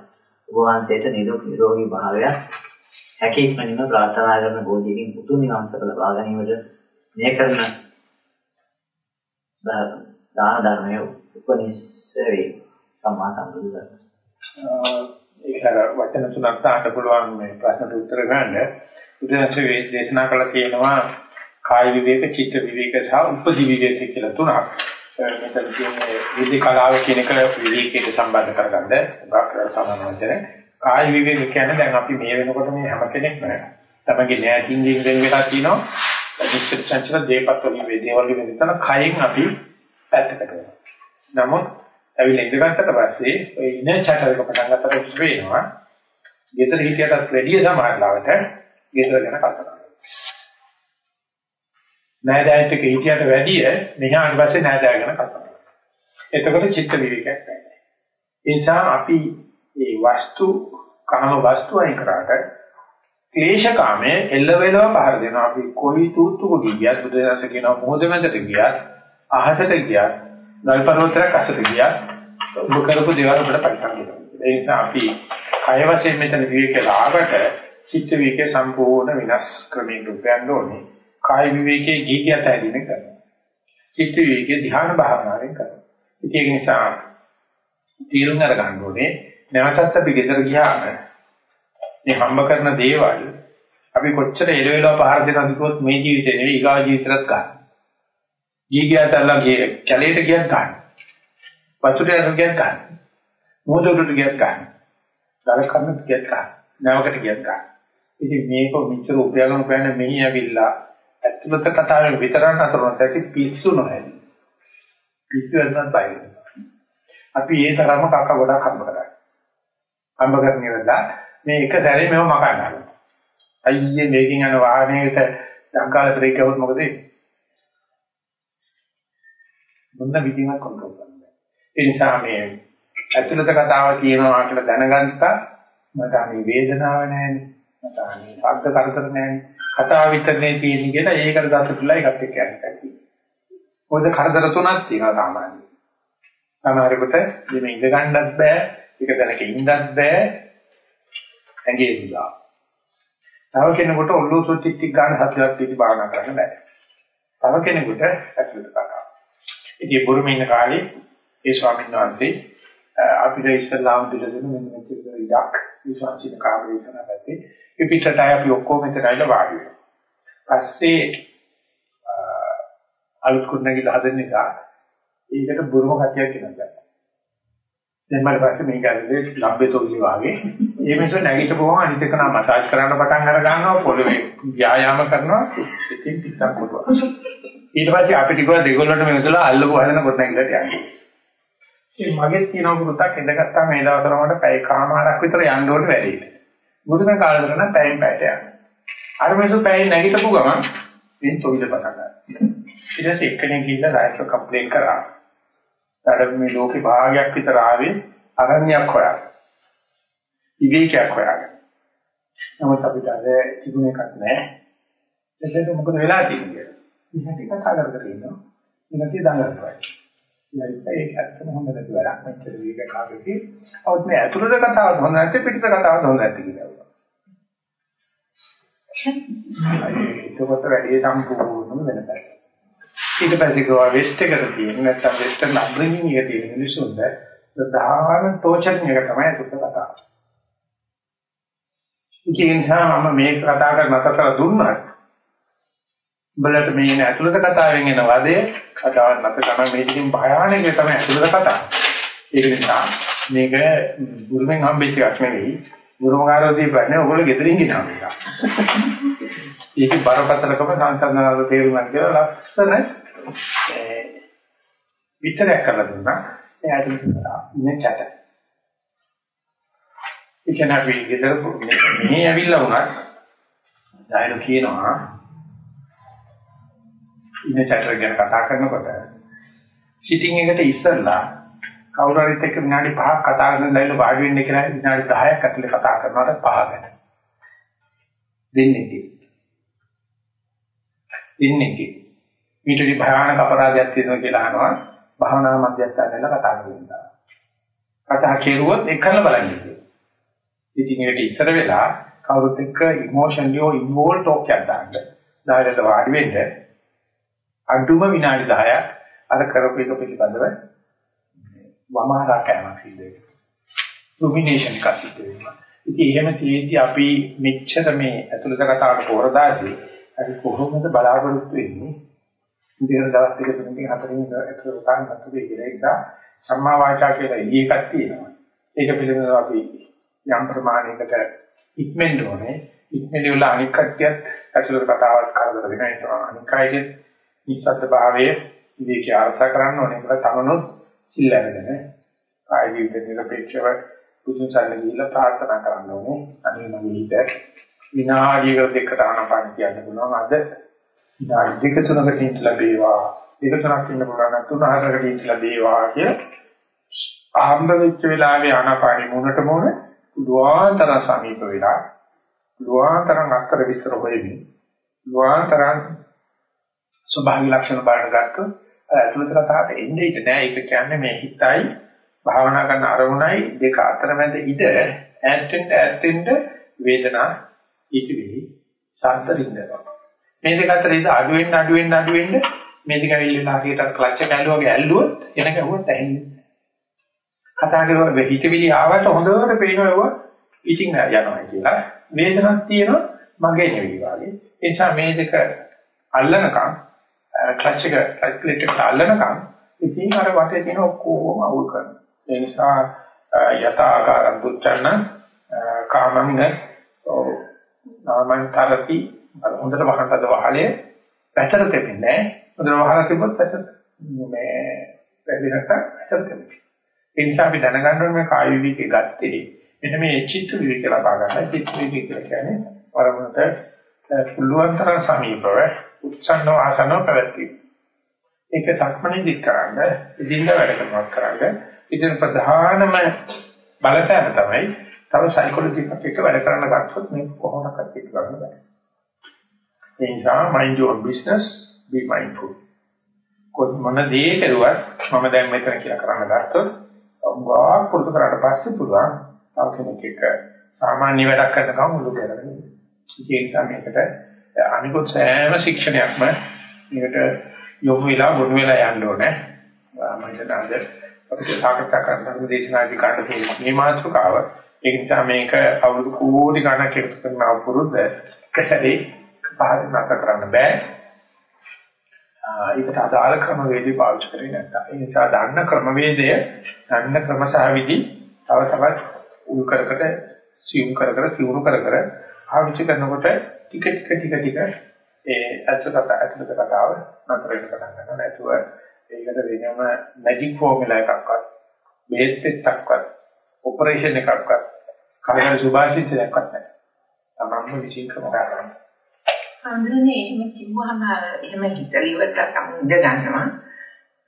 ඔබ වහන්සේට නිරෝගී භාවයක් හැකීමෙන්ම ප්‍රාර්ථනා කරන බෝධියකින් උතුම් නිවන් සප ලබා ගැනීමට මේ කරන දාන ධර්මයේ උපනිශ්‍රේ වේ සම්මා සම්බුද්ධ ඒක වචන තුනක් තාට පුළුවන් මේ ප්‍රශ්නට උත්තර ගන්න. බුදුන්සේ දේශනා කළා තියෙනවා කාය විවේක, චිත්ත විවේක සහ උපදි විවේක කියලා තුනක්. මෙතන කියන්නේ විදි කලාව කියන එක විවේකයට සම්බන්ධ කරගන්න උගක් සමාන වචන. කාය විවේක කියන්නේ දැන් අපි මේ වෙනකොට මේ හැම කෙනෙක්ම තමගේ නෑතින් දින් වෙන වෙලා තිනවා. අදිස්ත්‍ය චංචල දේපත් වලින් වේදේවල් වලින් විතර කයෙන් අපි පැත්තකට කරනවා. නමුත් ඇවිල්ලා ඉඳගත්තට පස්සේ ඔය ඉන චටරක පටන් ගන්නකොට වෙනවා. ගෙදර හිටියටත් වැඩිය සමාජලාවට ගෙදර ගැන කල්පනා කරනවා. නෑදෑයන්ට හිටියට වැඩිය මෙහාට පස්සේ නෑදෑය ගැන කතා කරනවා. එතකොට චිත්ත විවේකයක් නැහැ. ඒ නිසා අපි මේ වස්තු කාම වස්තු අයින් කරාට ක්ලේශකාමයේ එල්ලවෙලව පහර දෙනවා. අපි කොයි තුත්තුක ගියත් බුදුදහස කියනවා මොහොතෙමෙතට ගියත් අහසට ගියත් ගල් පර්වතයක් අසට ගියත් ඔබ කරපු දේවල් අපිට පරිස්සම් වෙනවා. ඒ නිසා අපි කය වශයෙන් මෙතන විවේකලා ආවට චිත්ත විවේකේ සම්පූර්ණ විනාශ ක්‍රමයක උපයන්න ඕනේ. කාය විවේකයේ ගීගියත ඇදින කරනවා. චිත්ත විවේකයේ ධ්‍යාන භාවනාවෙන් කරනවා. ඉතින් ඒ නිසා තීරුම් අරගන්න ඕනේ නැවතත් අපි ගෙදර ගියාම මේ හම්බ කරන දේවල් අපි කොච්චර එළවෙලව පහර දෙනවද කිව්වොත් මේ ජීවිතේ නෙවෙයි ඊගා ජීවිතයත් ගන්න. ගීගියතලා ගිය කැලේට ගියත් ගන්න. වතුරට ගියත් ගන්න. මොහොතකට ගියත් ගන්න. දර කන්නත් ගියත් ගන්න. නැවකට ගියත් ගන්න. ඉතින් මේක මෙච්චර උපයගෙන උපයන මෙහි ඇවිල්ලා ඇත්තමත කතාවෙන් විතරක් අතරොත් ඇති පිස්සු නොහැලි. පිස්සු වෙනත් බයි. අපි ඒ තරම කක්ක ගොඩක් හම්බ කරගන්න. හම්බ කරගෙන ඉඳලා මේ එක සැරේ මේව මකන්න ගන්න. අයියේ මේකෙන් යන වාහනයකට සංකාල බ්‍රේක් આવුත් මොකද වෙන්නේ? මොන විදිහක් කන්ට්‍රෝල් කරන්නේ. ඒ නිසා මේ ඇතුළත කතාව කියනවා කියලා දැනගත්තා මට අනේ වේදනාවක් නැහැනේ. මට අනේ ශබ්ද කරදර නැහැනේ. කතාව විතරනේ තියෙන්නේ කියලා ඒකට දසතුලා එකත් එක්ක යන්නේ. මොකද කරදර තුනක් තියෙනවා සාමාන්‍යයෙන්. සමහරෙකුට මේ ඉඳ ගන්නත් බෑ, එක තැනක ඉන්නත් බෑ. ඇඟේ දුලා. තව කෙනෙකුට ඔල්ලෝ සොච්චික් ගන්න හතියක් පිටි භාවනා කරන්න බෑ. තව කෙනෙකුට ඇතුළත කරනවා. ඉතින් බුරුමේ ඉන්න කාලේ ඒ ස්වාමීන් වහන්සේ අපිට ඉස්ලාම් පිළිදෙන මෙන්න මෙච්චර ඉඩක් විශ්වාසින කාමරේ කරනකොට ඒ පිටට අපි ඔක්කොම මෙතන ඇවිල්ලා වාඩි වෙනවා. පස්සේ අලුත් කුණගිල හදන නිසා ඒකට බුරුම කතියක් කියනවා. දැන් මම පස්සේ මේක ඇවිල්ලා ලබ්බේතෝලි වාගේ ඒ මිනිස්සු නැගිටපුවම අනිත් එක නම් මසාජ් කරන්න පටන් අර ගන්නවා පොළවේ ව්‍යායාම කරනවා ඉතින් ටිකක් කොටුවා. ඊට පස්සේ අපිට කිව්වා දෙගොල්ලන්ට මේක තුලා අල්ලපු හදන කොට නැගිටලා යන්නේ. ඒ මගේ තියෙන පුරුතක් ඉඳගත්තාම මේ දවස්වල මට පැය කමාරක් විතර යන්න ඕනේ වැඩේට. මුදුන කාලේ කරන පැයෙන් පැයට යනවා. අර මිනිස්සු පැයෙන් නැගිටපු ගමන් ඉතින් තොවිල පටන් ගන්නවා. ඊට පස්සේ එක්කෙනෙක් ගිහිල්ලා රාජ්‍ය කම්ප්ලේන්ට් කරා. ඊට මේ ලෝකේ භාගයක් විතර ආවේ අරණ්‍යයක් හොයාගෙන. විවේකයක් හොයාගෙන. නමුත් අපිට අද තිබුණ එකක් නැහැ. එතකොට මොකද වෙලා තියෙන්නේ? ඉහට කතා කරගෙන ඉන්නවා. ඉනතිය දඟලනවා. ඒක ඇත්තම හොඳ නැති වැඩක්. මෙච්චර විවේක කාගෙදී. අවුත් මේ ඇතුළත කතාව හොඳ නැත්නම් පිටත කතාව හොඳ නැති කියලා. ඒකකට වැඩි සම්පූර්ණම වෙනසක්. ඊට පස්සේ ගෝවා වෙස්ට් එකට තියෙන නැත්නම් වෙස්ටර්න් අප්බ්‍රින්ගින් එක තියෙන මිනිසුන්ට ප්‍රධාන තෝචන එක තමයි දුක කතාව. ඒ නිසා මම මේ කතා කරන අතර දුන්නා. උඹලට මේ ඇතුළත කතාවෙන් එන වදේ කතාවක් නැත තමයි මේ දෙකෙන් භයානක තමයි ඇතුළත කතාව. ඒක නිසා මේක ගුරුමෙන් හම්බෙච්ච එකක් නෙවෙයි. ගුරුමගාරෝදී ප්‍රඥා ඔයගොල්ලෝ ගෙදරින් ගෙනාව එක. ඒක බරපතලකම සංසන්දනාවල තේරුම් ගන්න කියලා ලස්සන විතරයක් කරලා දුන්නා. එයාට ඉන්නේ චට. ඒක නෑ අපි ගෙදර මේ ඇවිල්ලා වුණත් ඩයලොග් කියනවා ඉන්නේ චට ගැන කතා කරනකොට සිටින් එකට ඉස්සෙල්ලා කවුරු හරි එක්ක විනාඩි 5ක් කතා කරන දැයිල වාඩි වෙන්න කියලා විනාඩි 10ක් ඇතුලේ කතා කරනවට පහකට දෙන්නේ කි. දෙන්නේ කි. ඊටදී භයානක අපරාධයක් තියෙනවා කියලා අහනවා භාවනා මධ්‍යස්ථානවල කතා කරනවා. කතා කෙරුවොත් එකල බලන්නේ. ඉතින් ඒකට ඉස්සර වෙලා කවුරුත් එක්ක ඉමෝෂන්ලි ඔ ඉන්වෝල්ව් ටෝක් එකක් දාන්න. ඩායලට වාඩි වෙන්න අඩුම විනාඩි 10ක් අර කරපු එක පිළිබඳව වමාරා කෑමක් සිද්ධ වෙනවා. ඩොමිනේෂන් එකක් සිද්ධ වෙනවා. ඉතින් එහෙම තියෙද්දි අපි මෙච්චර මේ ඇතුළත කතාවට පොරදාදී අපි කොහොමද බලාපොරොත්තු වෙන්නේ? ඉතින් දවස් දෙක තුනකින් හතරින් ඇතුළත ගන්න නැතුව ඒක සම්මා වාචා කියලා ඉහි එකක් තියෙනවා. ඒක පිළිබඳව අපි යම් ප්‍රමාණයකට ඉක්මෙන්න ඕනේ. ඉක්මෙලි වල අනික් කට්ටියත් ඇතුළත කතාවක් කරදර වෙනවා. ඒක අනික් අයගේ නිස්සද්ද භාවයේ විවේකී අර්ථ කරන්න ඕනේ. ඒක තමනුත් සිල් අරගෙන කාය ජීවිත නිරපේක්ෂව බුදුන් සරණ ගිහිල්ලා ප්‍රාර්ථනා කරන්න ඕනේ. අනේ මගේ හිත විනාඩියකට දෙකකට ආනපාන කියන්න පුළුවන්. අද විනාඩි දෙක තුනකට ඉඳ ලැබේවා. දෙක තුනක් ඉන්න පුළුවන් තුන හතරකට ඉඳ ලැබේවා කිය ආරම්භ වෙච්ච වෙලාවේ ආනපානි මුණට මුණ දුආතර සමීප වෙලා දුආතරන් අත්තර විස්තර හොයමින් දුආතරන් ස්වභාවික ලක්ෂණ බලන ගත්තොත් ඇතුළත කතාවට එන්නේ ඉත නෑ. ඒක කියන්නේ මේ හිතයි භාවනා කරන අරමුණයි දෙක අතර මැද ඉඳ ඈත්ෙන්ද ඈත්ෙන්ද වේදනා ඉතිවිලි සාන්තරින්දනවා මේ දෙක අතර ඉඳ අඩු වෙන්න අඩු වෙන්න අඩු වෙන්න මේ දෙක ඇවිල්ලා හරියට ක්ලච් එක ඇල්ලුවාගේ ඇල්ලුවොත් එන ගැහුවත් ඇහෙන්නේ කතා කරුවා හිතවිලි ආවට හොඳට පේනවා ඉතින් යනවා කියලා. වේදනාවක් තියෙනවා මගේ නෙවෙයි වාගේ ඒ නිසා මේ දෙක අල්ලනකම් ක්ලච් එක ක්ලච් ප්ලේට් එක අල්ලනකම් ඉතින් අර වටේ තියෙන ඔක්කොම අවුල් කරනවා. ඒ නිසා යථාකාරං දුච්චන්න කාමංග නාමං තරති හොඳට වහනටද වහලේ පැතර දෙන්නේ හොඳට වහලා තිබ්බොත් පැතර මේ වැඩිනට පැතර දෙන්නේ. ඒ නිසා අපි දැනගන්න ඕනේ මේ කාය විවිකේ ගත්තේ මෙන්න මේ චිත්ත විවික ලබා ගන්න චිත්ත විවික කියන්නේ වරමුණට පුළුවන් තරම් සමීපව උත්සන්නව ආසනව පැවැත්වීම. ඒක සක්මණේ දික් කරන්න, ඉදින්ද වැඩ කරනවත් කරන්න. ඉතින් ප්‍රධානම බලපෑම තමයි තව සයිකොලොජිකල් එක වැඩ කරන්න ගත්තොත් මේක කොහොමද කරන්නේ කරන්න බෑ. ඒ නිසා mind your business, be mindful. කොත් මොන දේ කරුවත් මම දැන් මෙතන කියලා කරන්න ගත්තොත් උගා පුරුදු කරාට පස්සේ පුළුවන් තව කෙනෙක් එක්ක සාමාන්‍ය වැඩක් කරනකම් මුළු කරගෙන. ඒ නිසා මේකට අනිකුත් සෑම ශික්ෂණයක්ම මේකට යොමු වෙලා ගොනු වෙලා යන්න ඕනේ. මම හිතනවා අද අපිට සාකච්ඡා කරන ධර්ම දේශනාදී කාට තියෙන මේ මාතෘකාව ඒ නිසා මේක අවුරුදු කෝටි ගණනක් එකතු කරන අවුරුද්ද කැසරේ පහද නැත කරන්න බෑ. ඒකට අදාළ ක්‍රම වේදී පාවිච්චි කරේ නැත්නම් ඒ නිසා දන්න ක්‍රම වේදය දන්න ක්‍රම සහ විදි තව තවත් උල් කරකට සියුම් කර කර සිවුරු කර කර පාවිච්චි කරනකොට ටික ටික ටික ටික ඒ ඇත්තට ඇත්තට කතාව නතර වෙන්න පටන් ගන්නවා නැතුව ඒකට වෙනම මැජික් ෆෝමියුලා එකක්වත් බේස් එකක්වත් ඔපරේෂන් එකක්වත් කාර්ය සුභාෂිතයක්වත් නැහැ. තමන්ම විශ්ින් කරනවා. අන්දරනේ එහෙම කිව්වහම එහෙම හිතලිවට සමුද ගන්නවා.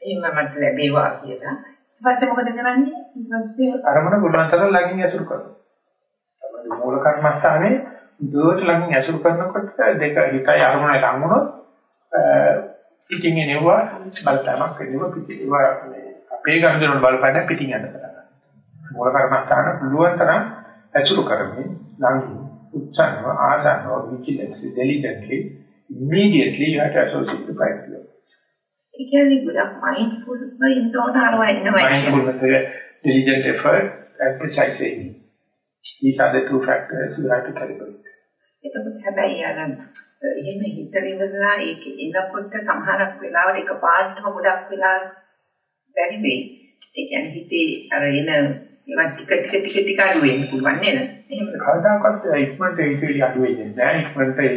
එහෙම මට ලැබේවා කියලා. ඊට පස්සේ මොකද කරන්නේ? ඊට පස්සේ අරමුණ ගුණාන්තර ළඟින් ඇසුරු කරනවා. තමයි මූල කර්මස්ථානේ දුවට ළඟින් ඇසුරු කරනකොට දෙක හිතයි අරමුණයි ලඟ වුණොත් පිටින් එනවා බලතමක් වෙනවා පිටින් ඒවා අපේ ගනුදෙනුවල බලපෑම පිටින් යන්න පටන් ගන්නවා. මූල කර්මස්ථාන පුළුවන් තරම් ඇසුරු කරමින් ළඟින් උත්සාහව ආසන්නව vigilance diligently immediately you have to associate the practice. ඒ කියන්නේ ගොඩක් mindful වෙන්න ඕන අරවා ඉන්නවා. Mindfulness, diligent effort and precise aiming. These are the two factors you have to calibrate. එතකොට හැබැයි අර එහෙම හිත විවරලා ඒක එනකොට සමහරක් වෙලාවට එක පාඩම ගොඩක් වෙලා බැරි වෙයි. ඒ කියන්නේ හිතේ අර එන ඒවා ටික ටික ටික ටික අඩු වෙන්න පුළුවන් නේද? එහෙම කවදාකවත් ඉක්මනට ඒක විදිහ අඩු වෙන්නේ නැහැ. ඉක්මනට ඒක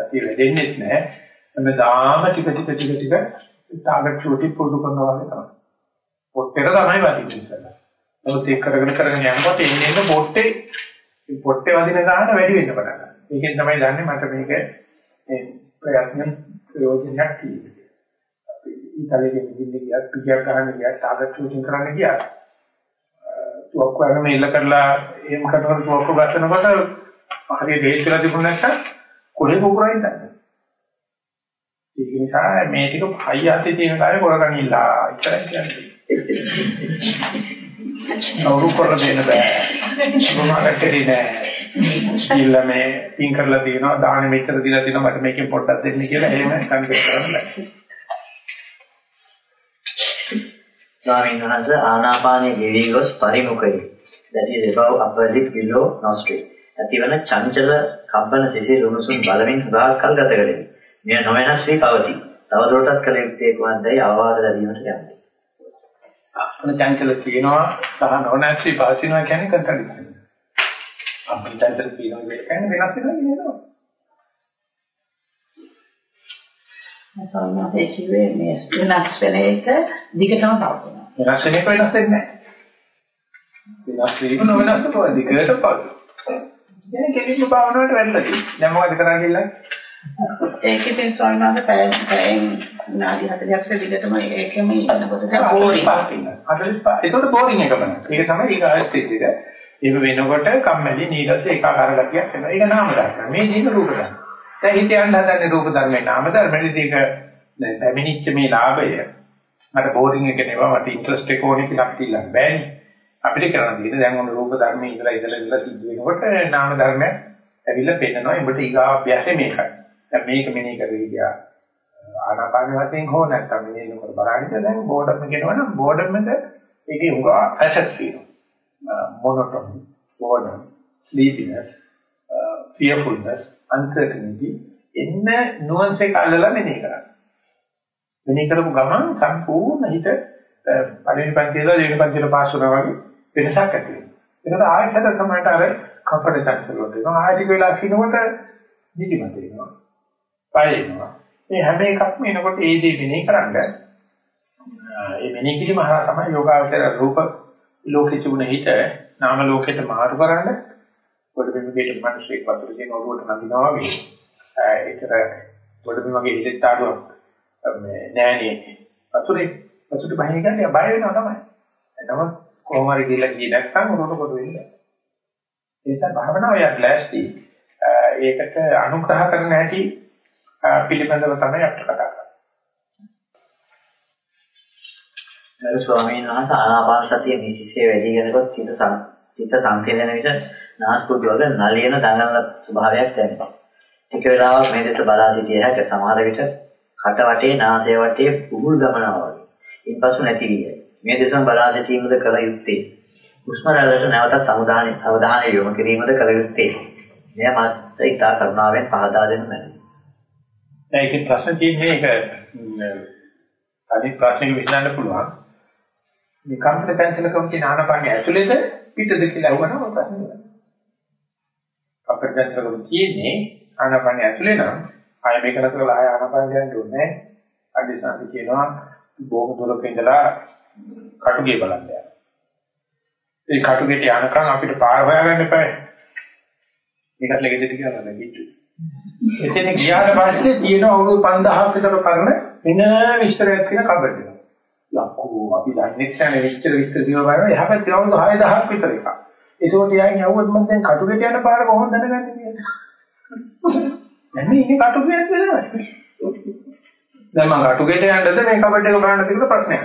සතිය වැඩෙන්නේ නැහැ. හැමදාම ටික ටික ටික ටික ටාගට් චෝටි පුරුදු කරනවා වගේ තමයි. පොට්ටේට තමයි වදින්නේ ඉස්සෙල්ලා. නමුත් ඒක කරගෙන කරගෙන යනකොට එන්නේ එන්නේ පොට්ටේ පොට්ටේ වදින ගාන වැඩි වෙන්න පටන් ගන්නවා. ඒකෙන් තමයි දන්නේ මට මේක මේ ප්‍රයත්න ප්‍රයෝජනයක් තියෙන්නේ. අපි ඉතාලියේ ඉඳින්න ගියත් පිටියක් ගන්න ගියත් ටාගට් චූටින් කරන්න ගියත් තුවක්කු අරගෙන මෙල්ල කරලා එහෙම කරනකොට තුවක්කු ගන්නකොට හරියට හේත් වෙලා තිබුණ නැත්නම් කොහෙද පුරයින්ද? ඒක නිසා මේ ටික හයි අතේ තියෙන කාර්ය කරගන්නilla ඉතරයි කියන්නේ. අවුරු කරලා දෙන්න බෑ. මොනවාකට නෑ. ඉල්ල මේ පින් කරලා තියෙනවා දාන මෙච්චර දීලා තියෙනවා මට මේකෙන් පොඩ්ඩක් දෙන්න කියලා එහෙම නිකන් කරන්න බෑ. ස්වාමීන් වහන්සේ ආනාපානයේ ගෙවි ගොස් පරිමුඛයි. that is above upper lip below nostril. ඇතිවන චංචල කම්පන සිසිල් උණුසුම් බලමින් හුඟක් කල් ගත කෙරේ. මෙය නොවෙනස් වී පවතී. තවදුරටත් කළ යුත්තේ කුමක්දයි අවවාද ලැබීමට කැමැති. අපන චංචල තියෙනවා සහ වී පවතිනවා කියන්නේ කන්ට්‍රඩික්ෂන්. අපිට චංචල තියෙනවා කියන්නේ වෙනස් වෙනවා කියනවා. සල්මාතේ කිව්වේ මේ වෙනස් වෙන එක දිගටම පවතිනවා. වෙනස් වෙන එක වෙනස් වෙන්නේ නැහැ. වෙනස් වීම නොවෙනස් බව දිගට පවතිනවා. කියන්නේ කෙලින්ම භාවනාවට වැඩිලා තියෙනවා. දැන් මොකද කරන්නේ කියලා? ඒක ඉතින් සල්මාතේ පැය පැයෙන් නාඩි 40ක් දිගටම ඒකම ඉන්නකොට දැන් බෝරින්. 45. ඒකට බෝරින් එකම. ඒක තමයි ඊගාව ස්ටේජ් එක. ඒක වෙනකොට කම්මැලි නීරස ඒකාකාර ගතියක් එනවා. ඒක නාම ධර්ම. මේ ජීව රූප ධර්ම. දැන් හිත යන්න හදන්නේ රූප ධර්මේ නාම ධර්මෙදි ඒක දැන් පැමිණිච්ච මේ ලාභය මට බෝරින් එක නෙවෙයි මට ඉන්ට්‍රස්ට් එක ඕනේ කියලා කිල්ලන්න බෑනේ. අපිට කරන්න තියෙන්නේ දැන් ඔන්න රූප ධර්මයේ ඉඳලා ඉඳලා ඉඳලා සිද්ධ වෙනකොට නාම ධර්මයක් ඇවිල්ලා පෙන්නනවා. උඹට ඊගා අභ්‍යාසය මේකයි. දැන් මේක මෙනේ කරේ ගියා. ආනාපාන වශයෙන් හෝ නැත්නම් මෙනේ නකර බලන්නේ දැන් බෝඩම් කියනවනම් බෝඩම් එක ඒකේ උගා ඇසෙට්ස් තියෙනවා. Monotony, boredom, sleepiness, fearfulness, uncertainty එන්න නුවන්ස් එක අල්ලලා මෙනේ කරන්නේ. මෙනේ කරපු ගමන් සම්පූර්ණ හිත පළවෙනි පන්තියලා දෙවෙනි පන්තියට පාස් වුණා වගේ වෙනසක් ඇති වෙනවා. ඒකට ආයතන සමානට අර කම්පන චංචල වලට වෙනවා. ආයතික වෙලා කිනකොට නිදිමත වෙනවා. පය වෙනවා. මේ හැම එකක්ම එනකොට ඒ දේ මෙනේ කරන්න ඒ මෙනේ කිරීම හරහා තමයි යෝගාවචර රූප ලෝකෙ තිබුණ හිත නාම ලෝකෙට මාරු කරන්න පොඩි බිමකට මිනිස්සෙක් වතුර කියන ඔරුවට නදිනවා වගේ. ඒතර පොඩි බිමගේ හිතේ ආඩුවක් මේ නෑනේ වතුරේ වතුරට බහින කියන්නේ බය වෙනවා තමයි. නමුත් කොහොම හරි ගිහලා ගියේ නැත්නම් උරට කොට වෙන්නේ. ඒ නිසා භාවනාව යක් ලෑස්ති. ඒකට අනුග්‍රහ කරන හැටි පිළිබඳව තමයි අපිට කතා කරන්නේ. ගරු ස්වාමීන් වහන්සේ ආනාපාන සතිය නිසිසේ වැඩි වෙනකොට සිත සිත සංකේතන විට නාස්පුඩු වල නලියන දඟලන ස්වභාවයක් දැනෙනවා. ටික වෙලාවක් මේ දෙස බලා සිටිය හැක සමහර විට කට වටේ නාසය වටේ පුහුල් ගමනවා වගේ. ඉන්පසු නැති විය. මේ දෙසම බලා සිටීමද කල යුත්තේ. හුස්ම රැල්ලට නැවතත් අවධානය අවධානය යොමු කිරීමද කල යුත්තේ. මෙය මත් ඉතා කරුණාවෙන් පහදා දෙන්න මැනවි. ඒකේ ප්‍රශ්න තියෙන්නේ ඒක අනිත් ප්‍රශ්නෙක විසඳන්න පුළුවන්. මේ කම්පිට පැන්සලකම් කියන ආනපානිය ඇතුළේද පිටද කියලා අහුවනම් ප්‍රශ්න නෑ. කම්පිට පැන්සලකම් කියන්නේ ආනපානිය ඇතුළේ නම් ආය මේක නතරලා ආය ආනපානිය යන්න ඕනේ නෑ. අදිසාන්ති කියනවා බොහොම දුරක ඉඳලා කටුගේ බලන්න යනවා. ඒ කටුගෙට යනකම් අපිට පාර හොයාගන්න එපා. මේකට ලෙගෙදෙට කියලා නැගිට්ටු. එතන ගියාට පස්සේ තියෙන අවුරුදු 5000ක් විතර පරණ වෙන විස්තරයක් කියන කබඩ දෙනවා. ලක්කෝ අපි දන්නේ නැහැ විස්තර විස්තර දිව බලන එහා පැත්තේ අවුරුදු 6000ක් විතර එකක්. ඒකෝට යයින් යවුවොත් මම දැන් කටුගෙට යන පාර කොහොමද දැනගන්නේ කියලා. දැන් මේ ඉන්නේ කටුගෙට තමයි. දැන් මම කටුගෙට යන්නද මේ කබඩ එක බලන්න තිබුණ ප්‍රශ්නයක්.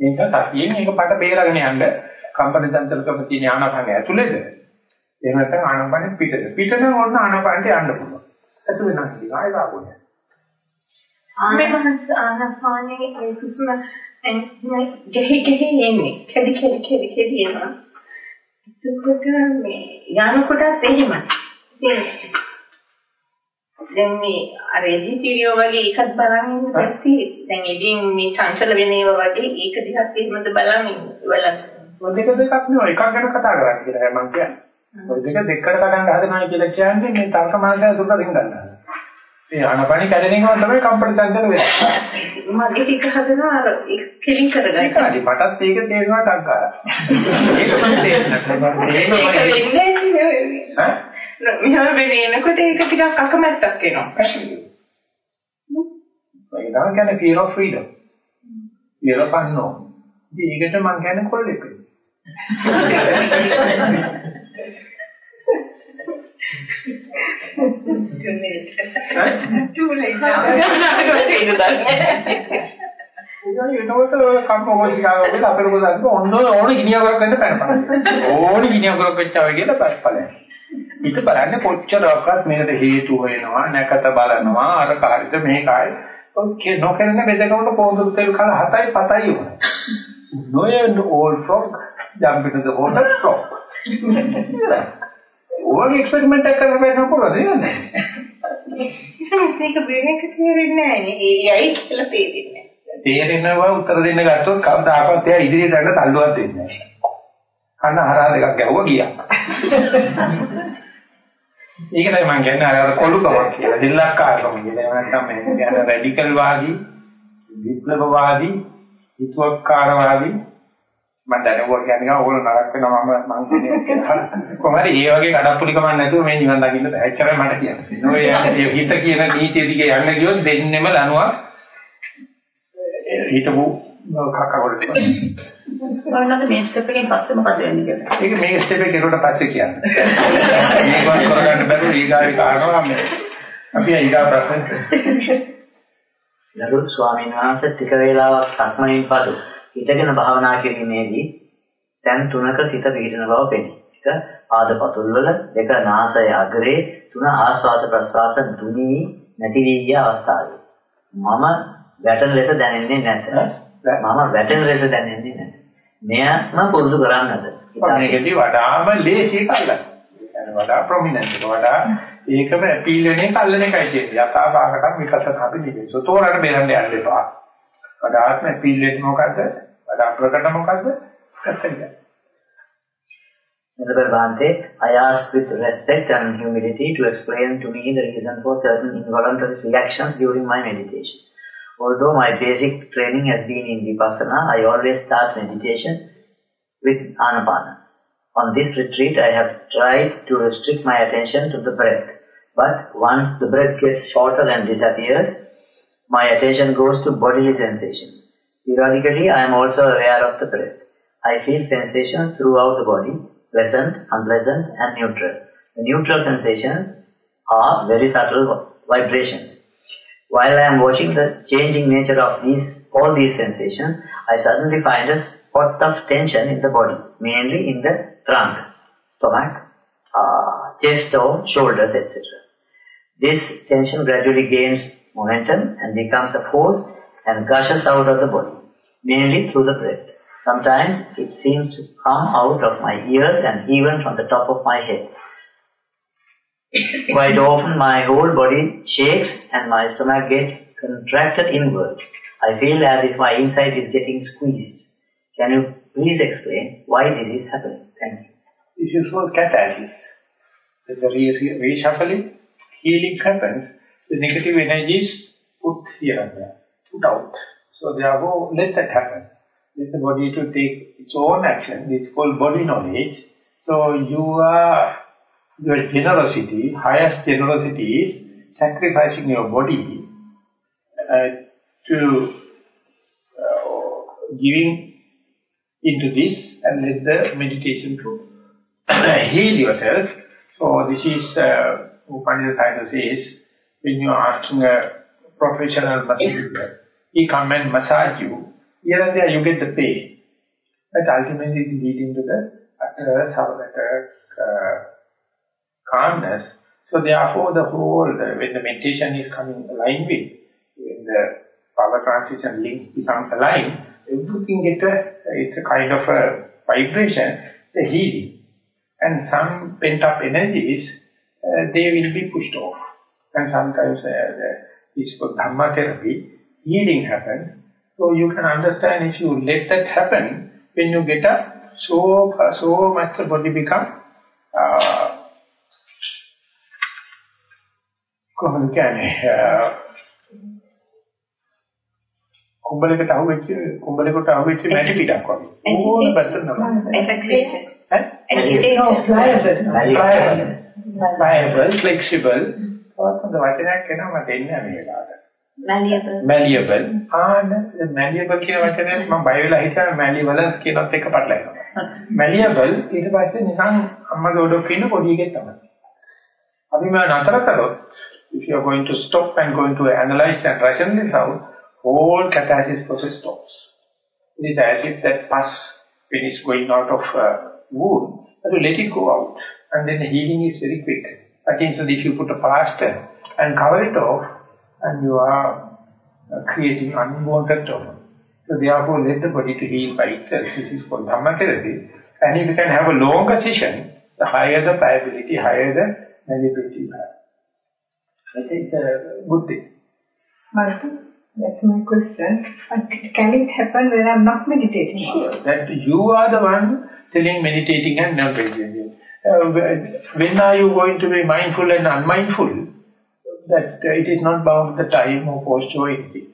මේක සතියෙන් මේක පට බේරගෙන යන්න කම්පන චංචලකම තියෙන ආනාපානය ඇතුළේද එහෙම නැත්නම් ආනපන පිටද. පිට නම් ඔන්න ආනපනට යන්න පුළුවන්. ඇතුලේ නම් ඉතින් ආයෙ වාගුනේ. ආනපන ආනපනේ ඒ කුසුම ගෙහි ගෙහි එන්නේ. කෙලි කෙලි කෙලි කෙලි එනවා. එතකොට මේ යනකොටත් එහෙමයි. දැන් මේ අර එඩිටිරියෝ වගේ එකක් බලන් ඉන්න පැත්තේ දැන් එදින් මේ චංචල වෙන ඒවා වගේ ඒක දිහත් එහෙමද බලන් ඉන්න බලන්න. ඔය දෙක දෙකක් නෙවෙයි එකක් ගැන කතා කරන්නේ කියලා මම කියන්නේ. ඔය දෙක දෙකට කඩන්න හදනවා කියලා කියන්නේ මේ තර්ක මාර්ගය දුරට රින් ගන්නවා. ඒ ආනපනි කැඩෙන එක තමයි කම්පන චංචල වෙන්නේ. මගේ ටික හදනවා අර කෙලින් කරගන්න. ඒකයි මටත් ඒක තේරෙනවා ගාලා. ඒක (laughs) මම ඈ මෙහෙම වෙනකොට ඒක ටිකක් අකමැත්තක් එනවා. ඒක තමයි කියන්නේ fear of freedom. fear of unknown. ඉතින් ඒකට මම කියන්නේ කොල්ලෙක්. (laughs) එතකොට කම්පෝසිකාව වල අපේ පොතක් ඔන්න ඕන ගිනියවරක් වෙන්න පැනපන. ඕන ගිනියවරක් වෙච්චා වගේ කියලා බලපලයි. හිත බලන්නේ කොච්චරක්වත් මේකට හේතු වෙනවා නැකත බලනවා අර කාර්යද මේකයි ඔකේ නොකරන බෙදකමට පොඳුරු තෙල් කල 7යි 7යි වුණා. No old frog jump into the water frog. ඕක එක්ස්පෙරිමන්ට් එකක් කරලා බලන්න පුළුවන් නේද? මේක බේරෙක තේරෙන්නේ නැහැ නේ. ඒයි කියලා තේරෙන්නේ නැහැ. තේරෙනවා උත්තර දෙන්න ගත්තොත් කවදාකවත් එයා ඉදිරියට යන්න තල්ලුවක් දෙන්නේ නැහැ. කන්න හරහා දෙකක් ගැහුවා ගියා. ඒක තමයි මම කියන්නේ අර කොළුකමක් කියලා. දෙල්ලක්කාරකම කියලා. එහෙම නැත්නම් මේ කියන්නේ රැඩිකල් වාදී, විප්ලවවාදී, හිතුවක්කාරවාදී මම දැනුවා කියන්නේ ඕගොල්ලෝ නරක වෙනවා මම මම කියන්නේ කොහොමද මේ වගේ කඩප්පුලිකමක් නැතුව මේ නිවන් දකින්න බෑ. එච්චරයි මට කියන්නේ. ඔය හිත කියන නීතිය දිගේ යන්න ගියොත් දෙන්නෙම ලනුවක් හිතපු කකවලට. බලන්න මේ ස්ටෙප් එකෙන් පස්සේ මොකද වෙන්නේ කියලා. ඒක මේ ස්ටෙප් එක කෙරුවට පස්සේ කියන්නේ. මේකවත් කරගන්න බැරුව ඊගාවේ කාරණා මේ අපි ඊගා ප්‍රශ්න. ගරු ස්වාමීන් වහන්සේ ටික වේලාවක් සක්මණින් පසු හිතගෙන භාවනා කිරීමේදී දැන් තුනක සිත පිහිටන බව පෙනේ. එක ආදපතුල් වල දෙක නාසය අග්‍රේ තුන ආස්වාද ප්‍රසවාස දුනී නැති වී ගිය අවස්ථාවේ මම වැටෙන ලෙස දැනෙන්නේ නැත. මම වැටෙන ලෙස දැනෙන්නේ නැත. මෙයම පුරුදු කරන්නද? ඒකදී වඩාම ලේසි කල්ලා. වඩා ප්‍රොමිනන්ට් වඩා ඒකම ඇපීල් වෙන එක අල්ලන එකයි කියන්නේ. යථාභාගකම් විකසන අපි දිගේ. සතෝරණ බෙරන්න යන්න එපා. වඩාත්ම ඇපීල් වෙන්නේ මොකද්ද? වඩා ප්‍රකට මොකද්ද? කස්සෙන්. Honorable Bhante, I ask with respect and humility to explain to me the reason for certain involuntary reactions during my meditation. Although my basic training has been in Vipassana, I always start meditation with Anapana. On this retreat, I have tried to restrict my attention to the breath. But once the breath gets shorter and disappears, my attention goes to bodily sensation. Periodically, I am also aware of the breath. I feel sensations throughout the body, pleasant, unpleasant and neutral. The neutral sensations are very subtle vibrations. While I am watching the changing nature of these all these sensations, I suddenly find a spot of tension in the body, mainly in the trunk, stomach, uh, chest or shoulders, etc. This tension gradually gains momentum and becomes a force and gushes out of the body, mainly through the breath. Sometimes it seems to come out of my ears and even from the top of my head. (coughs) Quite often my whole body shakes and my stomach gets contracted inward. I feel as if my inside is getting squeezed. Can you please explain why this is happening? Thank you. This is called catharsis. When the re reshuffling, healing happens, the negative energies put here and there, out. So therefore, let that happen. Let the body to take its own action. It's called body knowledge. So you are, your generosity, highest generosity is sacrificing your body uh, to uh, giving into this and let the meditation to (coughs) heal yourself. So this is, uh, Upanishad says, when you are asking a professional massager, he come and massage you, here and there you get the pain. But ultimately it leading to the utter, utter uh, calmness. So therefore the whole, uh, when the meditation is coming aligned with, when the power transition links become aligned, everything get a, it's a kind of a vibration, the healing. And some pent up energies, uh, they will be pushed off. And sometimes uh, the, it's called Dhamma therapy, healing happens. So you can understand if you let that happen, when you get up, so, so much the body become uh, කොහොමද කියන්නේ කුඹලකට අහුවෙච්ච කුඹලකට අහුවෙච්ච මැටි පිටක් වගේ. ඕන පැත්තට නම. Agitated. ඈ? Agitated. pliable. pliable, flexible. ඔතන වචනයක් එනවා මට එන්නේ මේ වෙලාවට. Malleable. malleable. ආන malleable කියන වචනේ මම බය වෙලා හිතා malleable කියනත් එක පටලැවෙනවා. malleable ඊට පස්සේ නිකන් අම්මගේ ඔඩොක් ඉන්න පොඩි එකෙක් තමයි. අපි මම නතර කරොත් if you are going to stop and going to analyze and rationalize out whole catalysis process stops. It is as if that pus, when it's going out of uh, wound, to let it go out. And then the healing is very quick. But instead if you put a plaster and cover it off, and you are uh, creating unwanted trauma. So therefore let the body to heal by itself. This is called Dhamma therapy. And if you can have a longer session, the higher the pliability, higher the malleability you have. I think it's a good thing. Martin? That's my question. Can it happen when I'm not meditating? Sure. That you are the one telling meditating and not meditating. Uh, when are you going to be mindful and unmindful? That uh, it is not bound to the time or posture or anything.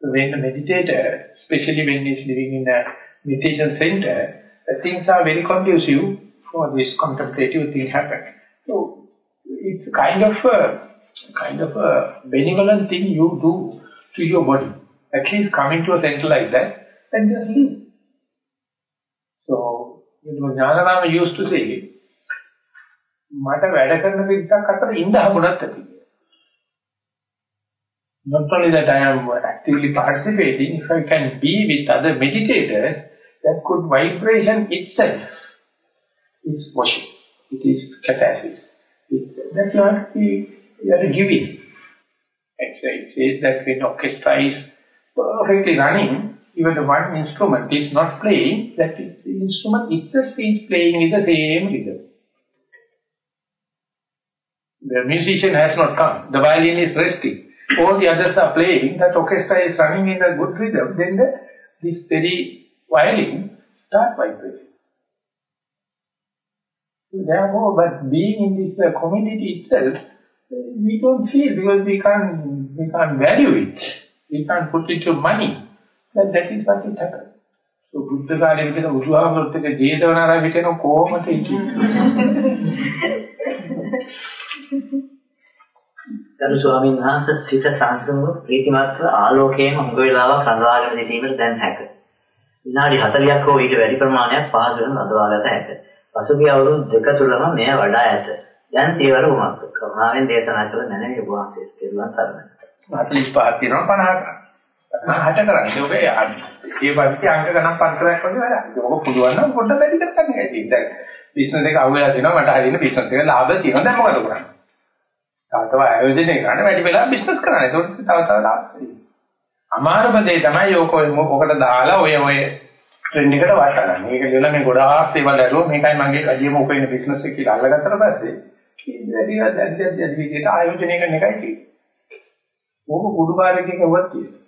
So when the meditator, especially when he is living in a meditation center, the things are very conducive for this contemplative thing happen. So it's kind of a kind of a benevolent thing you do to your body. At least coming to a center like that and just live. So, you know, Jnanarama used to say, මට වැඩ කරන පිටක් අතර ඉඳ හමුණත් ඇති. Not only that I am actively participating, if I can be with other meditators, that good vibration itself is worship. It is catharsis. That you be you are giving. It says that when orchestra is perfectly running, even the one instrument is not playing, that the instrument itself is playing with the same rhythm. The musician has not come, the violin is resting, all the others are playing, that orchestra is running in a good rhythm, then the, this very violin start vibrating. So therefore, but being in this uh, community itself, we don't feel because we can't, we can't value it. We can't put it to money. But that is what it happens. So බුද්ධ කාලේ විතර උසුහාමෘත් එක ජේතවනාරා විතර කොහොමද ගරු ස්වාමීන් වහන්සේ සිත සංසුන්ව ප්‍රීතිමත්ව ආලෝකයෙන් හුඟ වේලාවක් රඳවාගෙන සිටීමට දැන් හැක. විනාඩි 40ක් හෝ ඊට වැඩි ප්‍රමාණයක් පහසුවෙන් රඳවාගත හැක. පසුගිය අවුරුදු දෙක තුලම මෙය වඩා ඇත. දැන් තීවර වුණා. කරුණාවෙන් දේශනා කළ නැණේ ඔබ වහන්සේ කෙරුවන් තරමයි. 45 තියෙනවා 50ක්. 60 කරන්නේ. ඔබ ඒ වගේ අංක ගණන් පන්තරයක් වගේ වැඩක්. ඔබ පුළුවන් නම් පොඩ්ඩක් වැඩි කරගන්න හැටි. දැන් බිස්නස් එක අවුලලා දෙනවා මට හරියට බිස්නස් එක ලාභ තියෙනවා. දැන් මොකද කරන්නේ? තව ආයෝජනය කරන්න වැඩි වෙලා බිස්නස් කරන්න. ඒක තව තව ලාභ. අමාරුම දේ තමයි ඔක ඔකට දාලා ඔය ඔය ට්‍රෙන්ඩ් එකට වටගන්න. මේක දෙල මේ ගොඩාක් දේවල් ඇරුවා. මේකයි මගේ අදියම උපේන බිස්නස් එක කියලා අල්ලගත්තට පස්සේ වැඩි දැන් දැන් දැන් විදිහට ආයෝජනය කරන එකයි තියෙන්නේ. ඕක කුඩු කාර්යයක කවවත් තියෙන්නේ.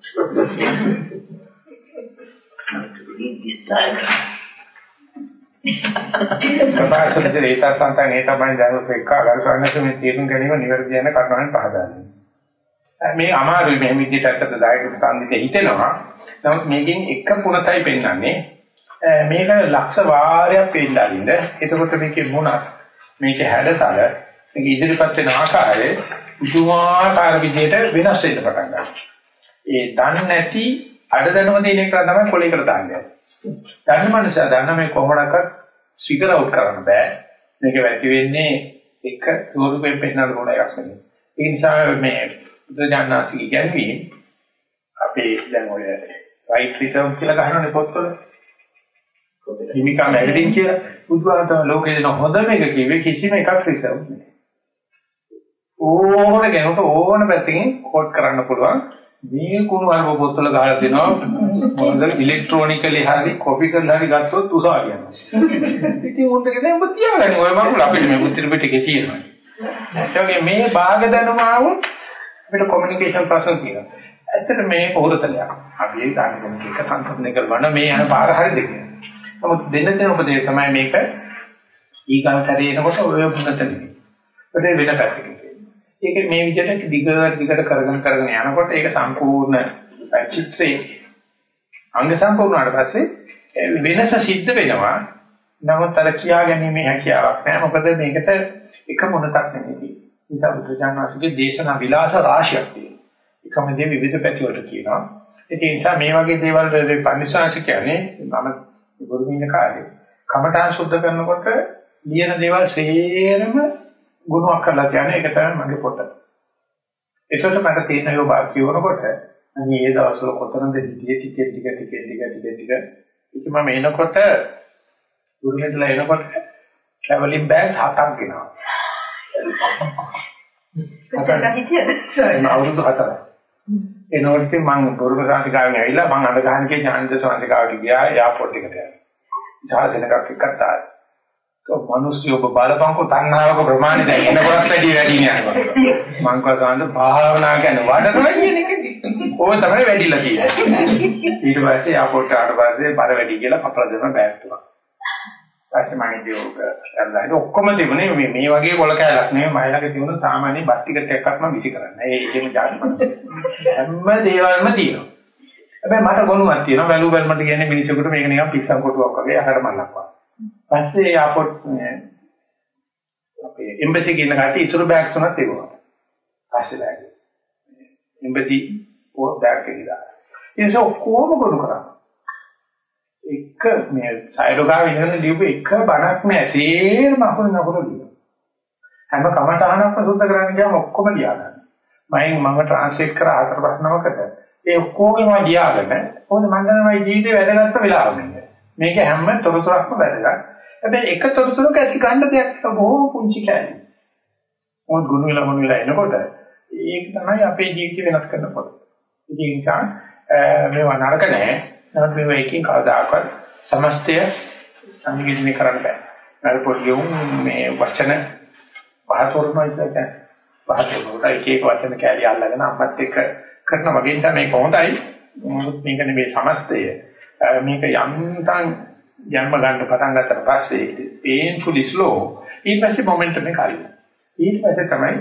This diagram. ප්‍රකාශනයේ ඒතත් සංතන් ඒ තමයි දැනුත් එක්ක අගල්සන්නස මේ තේරුම් ගැනීම නිවැරදි යන කරුණෙන් පහදන්නේ. මේ අමාරුයි මේ විදිහට අත්තට දායක ස්කන්ධිත හිතෙනවා. නමුත් මේකෙන් එක පුණතයි පෙන්වන්නේ. මේක ලක්ෂ වාරයක් පෙන්නලින්ද එතකොට මේකේ මොනක් මේකේ හැඩතල මේක ඉදිරිපත් වෙන ආකාරය පුදුමාකාර විදිහට වෙනස් වෙන්න පටන් ගන්නවා. ඒ දන්නේ නැති අඩ දැනුම දෙන එක තමයි කොලේකට දාන්නේ. දන්න මනුස්සයා දන්න මේ කොහොමඩක්වත් ෆිගර් අවුට් කරන්න බෑ. මේක වැඩි වෙන්නේ එක ස්වරූපයෙන් පෙන්නන ගුණ එකක් නෙවෙයි. ඒ නිසා මේ බුද්ධජානනාති කියන්නේ අපේ දැන් ඔය රයිට් රිසර්ව් කියලා ගහනනේ පොත්වල. හිමිකම් ඇවිදින් කියලා බුදුහාමතම ලෝකේ දෙන හොඳම එක කිව්වේ කිසිම එකක් රිසර්ව් නෑ. ඕන කෙනෙකුට ඕන පැත්තකින් කෝඩ් කරන්න පුළුවන්. මේ කුණු අරව පොත්වල ගහලා දෙනවා මොකද ඉලෙක්ට්‍රොනිකලි හරි කොපි කරලා හරි ගත්තොත් උසා කියනවා. ඉතින් උන්ට කියන්නේ ඔබ තියාගන්න ඔය මම අපිට මේ පුත්‍ර පිටකේ තියෙනවා. ඒ මේ භාග දැනුම ආවොත් අපිට කොමියුනිකේෂන් ප්‍රශ්න තියෙනවා. ඇත්තට මේ පොරතලයක්. අපි ඒ ගන්න කෙනෙක් එක සංකල්පන කරවන මේ යන පාර හරිද කියලා. නමුත් දෙන්න දෙන උපදේශ තමයි මේක ඊගල් සැරේනකොට ඔය මුනතනේ. ඒකට වෙන පැත්තකින්. ඒක මේ විදිහට දිගට දිගට කරගෙන කරගෙන යනකොට ඒක සම්පූර්ණ චිත්‍රේ අංග සම්පූර්ණ වුණාට පස්සේ වෙනස සිද්ධ වෙනවා. නමුත් අර කියා ගැනීම හැකියාවක් නැහැ. මොකද මේකට එක මොනක් නෙමෙයි. නිසා බුදුජානනාථගේ දේශනා විලාස රාශියක් තියෙනවා. එකම දේ විවිධ පැතිවලට කියනවා. ඒ නිසා මේ වගේ දේවල් පන්සිංශ කියන්නේ මම ගුරුමින කාර්යය. කමඨාන් සුද්ධ කරනකොට ලියන දේවල් සේරම ගුණයක් කරලා කියන්නේ ඒක තමයි මගේ පොත. ඒකට මට තියෙන ඒවා වාක්‍ය වුණකොට අනේ ඒ දවස්වල කොතනද හිටියේ ටික ටික ටික ටික ටික ටික ඒක මම එනකොට ගුරුමින්ලා එනකොට ට්‍රැවලින් බෑග් හතක් ගෙනවා. කොච්චර හිටියද? අවුරුදු හතරක්. එනකොට මම බොරුම සාන්තිකාවෙන් ඇවිල්ලා මම අඳ ගහනකේ ඥානද සාන්තිකාවට ගියා එයාපෝට් එකට යනවා. සාධනකක් එක්කත් ආවා. ඒක මිනිස්සු ඔබ බලපංකෝ තණ්හාවක ප්‍රමාණය දැන් එනකොටත් වැඩි වැඩි නෑ මං කවදාද භාවනා කියන වඩනවා කියන එකදී. ඕක තමයි වැඩිලා තියෙන්නේ. ඊට පස්සේ එයාපෝට් ආවට පස්සේ බර වැඩි කියලා කපලා දෙන බෑග් තුනක්. පස්සේ මම ඉතින් ඒක ඔක්කොම තිබුණේ මේ මේ වගේ කොල කෑල්ලක් නෙමෙයි මම ළඟ තිබුණ සාමාන්‍ය බස් ටිකට් එකක්වත් මම විසි කරන්නේ. ඒ ඒකෙම ජාතිපත්. හැම දේවල්ම තියෙනවා. හැබැයි මට ගොනුවක් තියෙනවා. වැලු බැලමට කියන්නේ මිනිසෙකුට මේක නිකන් පිස්සන් කොටුවක් වගේ අහකට මල්ලක් වගේ. පස්සේ එයාපෝට් අපේ එම්බසි කියන කට්ටිය ඉතුරු බෑග් තුනක් තිබුණා. පස්සේ බෑග්. එම්බසි පොත් බෑග් එකේ දාලා. ඒක ඔක්කොම ගොනු කරා. එක මේ සයිඩෝගාව ඉඳන් දීපු එක බණක් නෑ සේරම අකුරු නකුරු ලියන හැම කමටහනක්ම සුද්ධ කරන්න ගියාම ඔක්කොම ලියා ගන්න මම මම ට්‍රාන්ස්ලේට් කරා හතර පහ නමකට ඒ ඔක්කොගෙම ලියාගෙන කොහොමද මම දන්නවා ජීවිතේ වැදගත් වෙලාව මේක හැම තොරතුරක්ම වැදගත් හැබැයි එක තොරතුරක ඇති ගන්න දෙයක් බොහොම පුංචි කෑලි මොකද ගුණ වෙලා මොන වෙලා එනකොට ඒක තමයි අපේ ජීවිතය වෙනස් කරනකොට ඉතින් ඒක මේවා නරක නෑ නමුත් මේ එකකින් කවදාකවත් සමස්තය සංනිවේදනය කරන්න බෑ. අර පොඩියුම් මේ වචන පහතොරමයි කියන්නේ. පහතොරමයි එක එක වචන කැලිය අල්ලගෙන අම්මත් එක්ක කරන වගේ තමයි මේක හොඳයි. මොකද මේක නෙමෙයි සමස්තය. මේක යන්තම් යන්න ගන්න පටන් ගත්තට පස්සේ painfully slow ඊට පස්සේ මොමන්ටම් එක හරියි. ඊට පස්සේ තමයි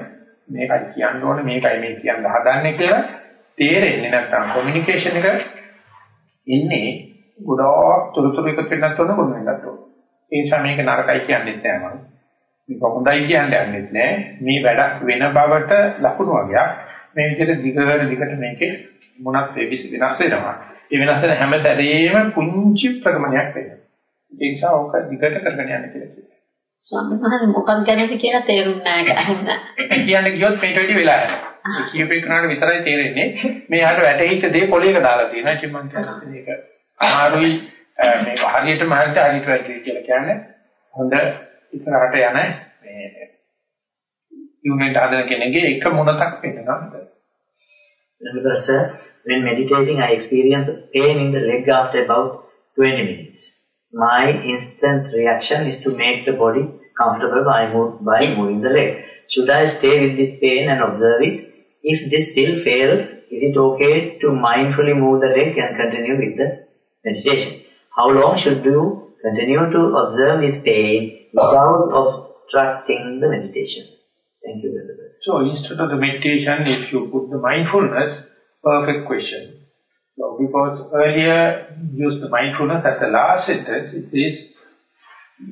මේකයි කියන්න ඕනේ මේකයි මේ කියන්න හදන්නේ කියලා තේරෙන්නේ නැත්නම් කොමියුනිකේෂන් එක ඉන්නේ ගොඩාක් තොරතුරු එකතු වෙන්නත් ඕන මොන වෙන්නත් ඕන. ඒ නිසා මේක නරකයි කියන්නේ නැහැ මම. මේක හොඳයි කියන්නේ නැහැ. මේ වැඩක් වෙන බවට ලකුණු වගේක්. මේ විදිහට දිගට දිගට මේකේ මොනක් වෙනස් වෙනවා. ඒ වෙනස් වෙන හැම සැරේම පුංචි ප්‍රගමනයක් වෙනවා. ඒ නිසා ඕක දිගට කරගෙන යන්න කියලා කියනවා. ස්වාමීන් වහන්සේ මොකක්ද කියන්නේ කියලා තේරුන්නේ නැහැ. කියන්නේ ගියොත් මේට වැඩි වෙලා යනවා. කියපේ කරාට විතරයි තේරෙන්නේ. මේකට වැටෙච්ච දේ පොලේක දාලා තියෙනවා. ඉතින් මම කියන්නේ ඒක අමාරුයි මේක හරියටම හරියට හරියට වැටේ කියලා කියන්නේ හොඳ ඉස්සරහට යන මේ යුනිට් හදන කෙනෙක්ගේ එක මොනක් වෙනවා. Sir, when meditating I experience pain in the leg after about 20 minutes. My instant reaction is to make the body comfortable by, move, by moving the leg. Should I stay with this pain and observe it If this still fails, is it okay to mindfully move the leg and continue with the meditation? How long should you continue to observe this pain without obstructing the meditation? Thank you very much. So instead of the meditation, if you put the mindfulness, perfect question. So because earlier used the mindfulness at the last sentence, it is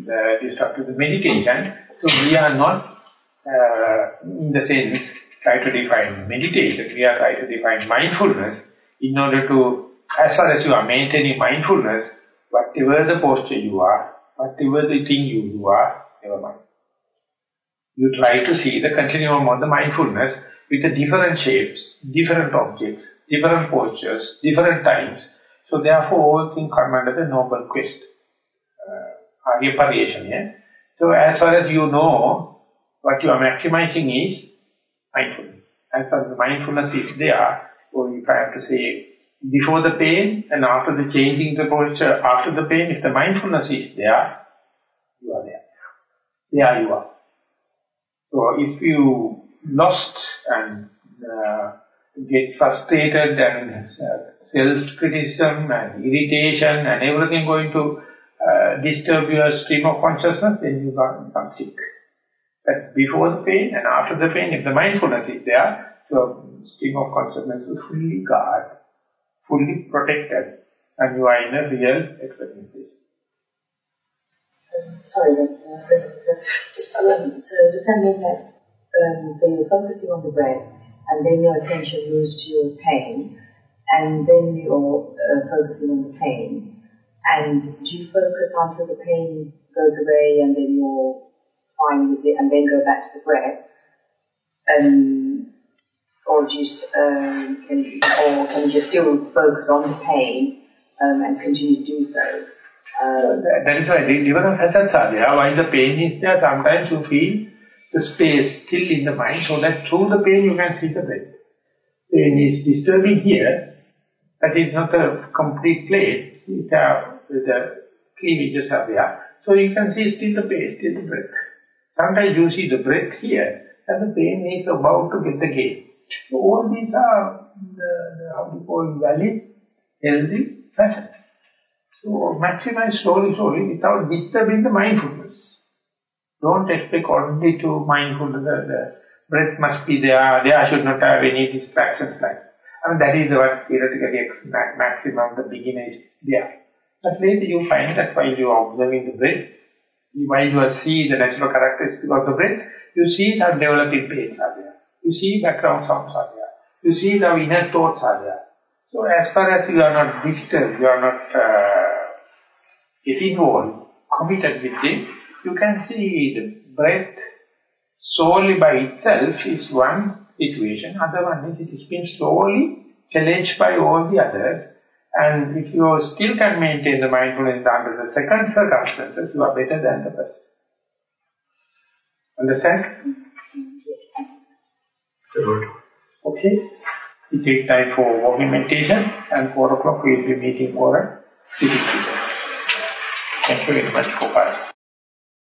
the destructive the meditation. So we are not uh, in the sense try to define meditation, we are trying to define mindfulness in order to, as far as you are maintaining mindfulness, whatever the posture you are, whatever the thing you, you are, never mind. You try to see the continuum of the mindfulness with the different shapes, different objects, different postures, different times. So therefore all things come under the noble quest. uh, Arya Pariyeshanya. So as far as you know, what you are maximizing is mindfulness. As far as the mindfulness is there, or if I have to say, before the pain and after the changing the posture, after the pain, if the mindfulness is there, you are there. There you are. So if you lost and uh, get frustrated and uh, self-criticism and irritation and everything going to uh, disturb your stream of consciousness, then you become sick. But before the pain and after the pain, if the mindfulness is there, your stream of consciousness is fully guarded, fully protected, and you are in a real. Um, sorry, uh, just so that mean that um, so you're focusing on the breath, and then your attention moves to your pain, and then you're uh, focusing on the pain, and do you focus until the pain goes away, and then you're fine with it, and then go back to the breath, um, or do you, um, can, or can you still focus on the pain um, and continue to do so? Um, that is why facets are there. While the pain is there, sometimes you feel the space still in the mind, so that through the pain you can see the breath. Pain is disturbing here, but it's not a complete plate. It's a, the cleavages are there. So you can see still the pain, still the breath. Sometimes you see the breath here, and the pain is about to get the gain. So all these are the, the how to call valid, healthy facets. So maximize slowly, slowly without disturbing the mindfulness. Don't expect only to mindfulness, the, the breath must be there, there should not have any distractions like I mean, that is what theoretically maximum the beginner is there. But later you find that while you are observing the breath, while you seeing the natural characteristics of the breath, you see that developing pains are there. You see background sounds are there. You see the inner thoughts are there. So as far as you are not disturbed, you are not uh, getting involved, committed with it, you can see the breath solely by itself is one situation. Other one is it is being slowly challenged by all the others. And if you still can maintain the mindfulness under the second circumstances, you are better than the first. Understand? Okay. We take time for walking meditation and 4 o'clock we will be meeting for a Thank you very much for participating.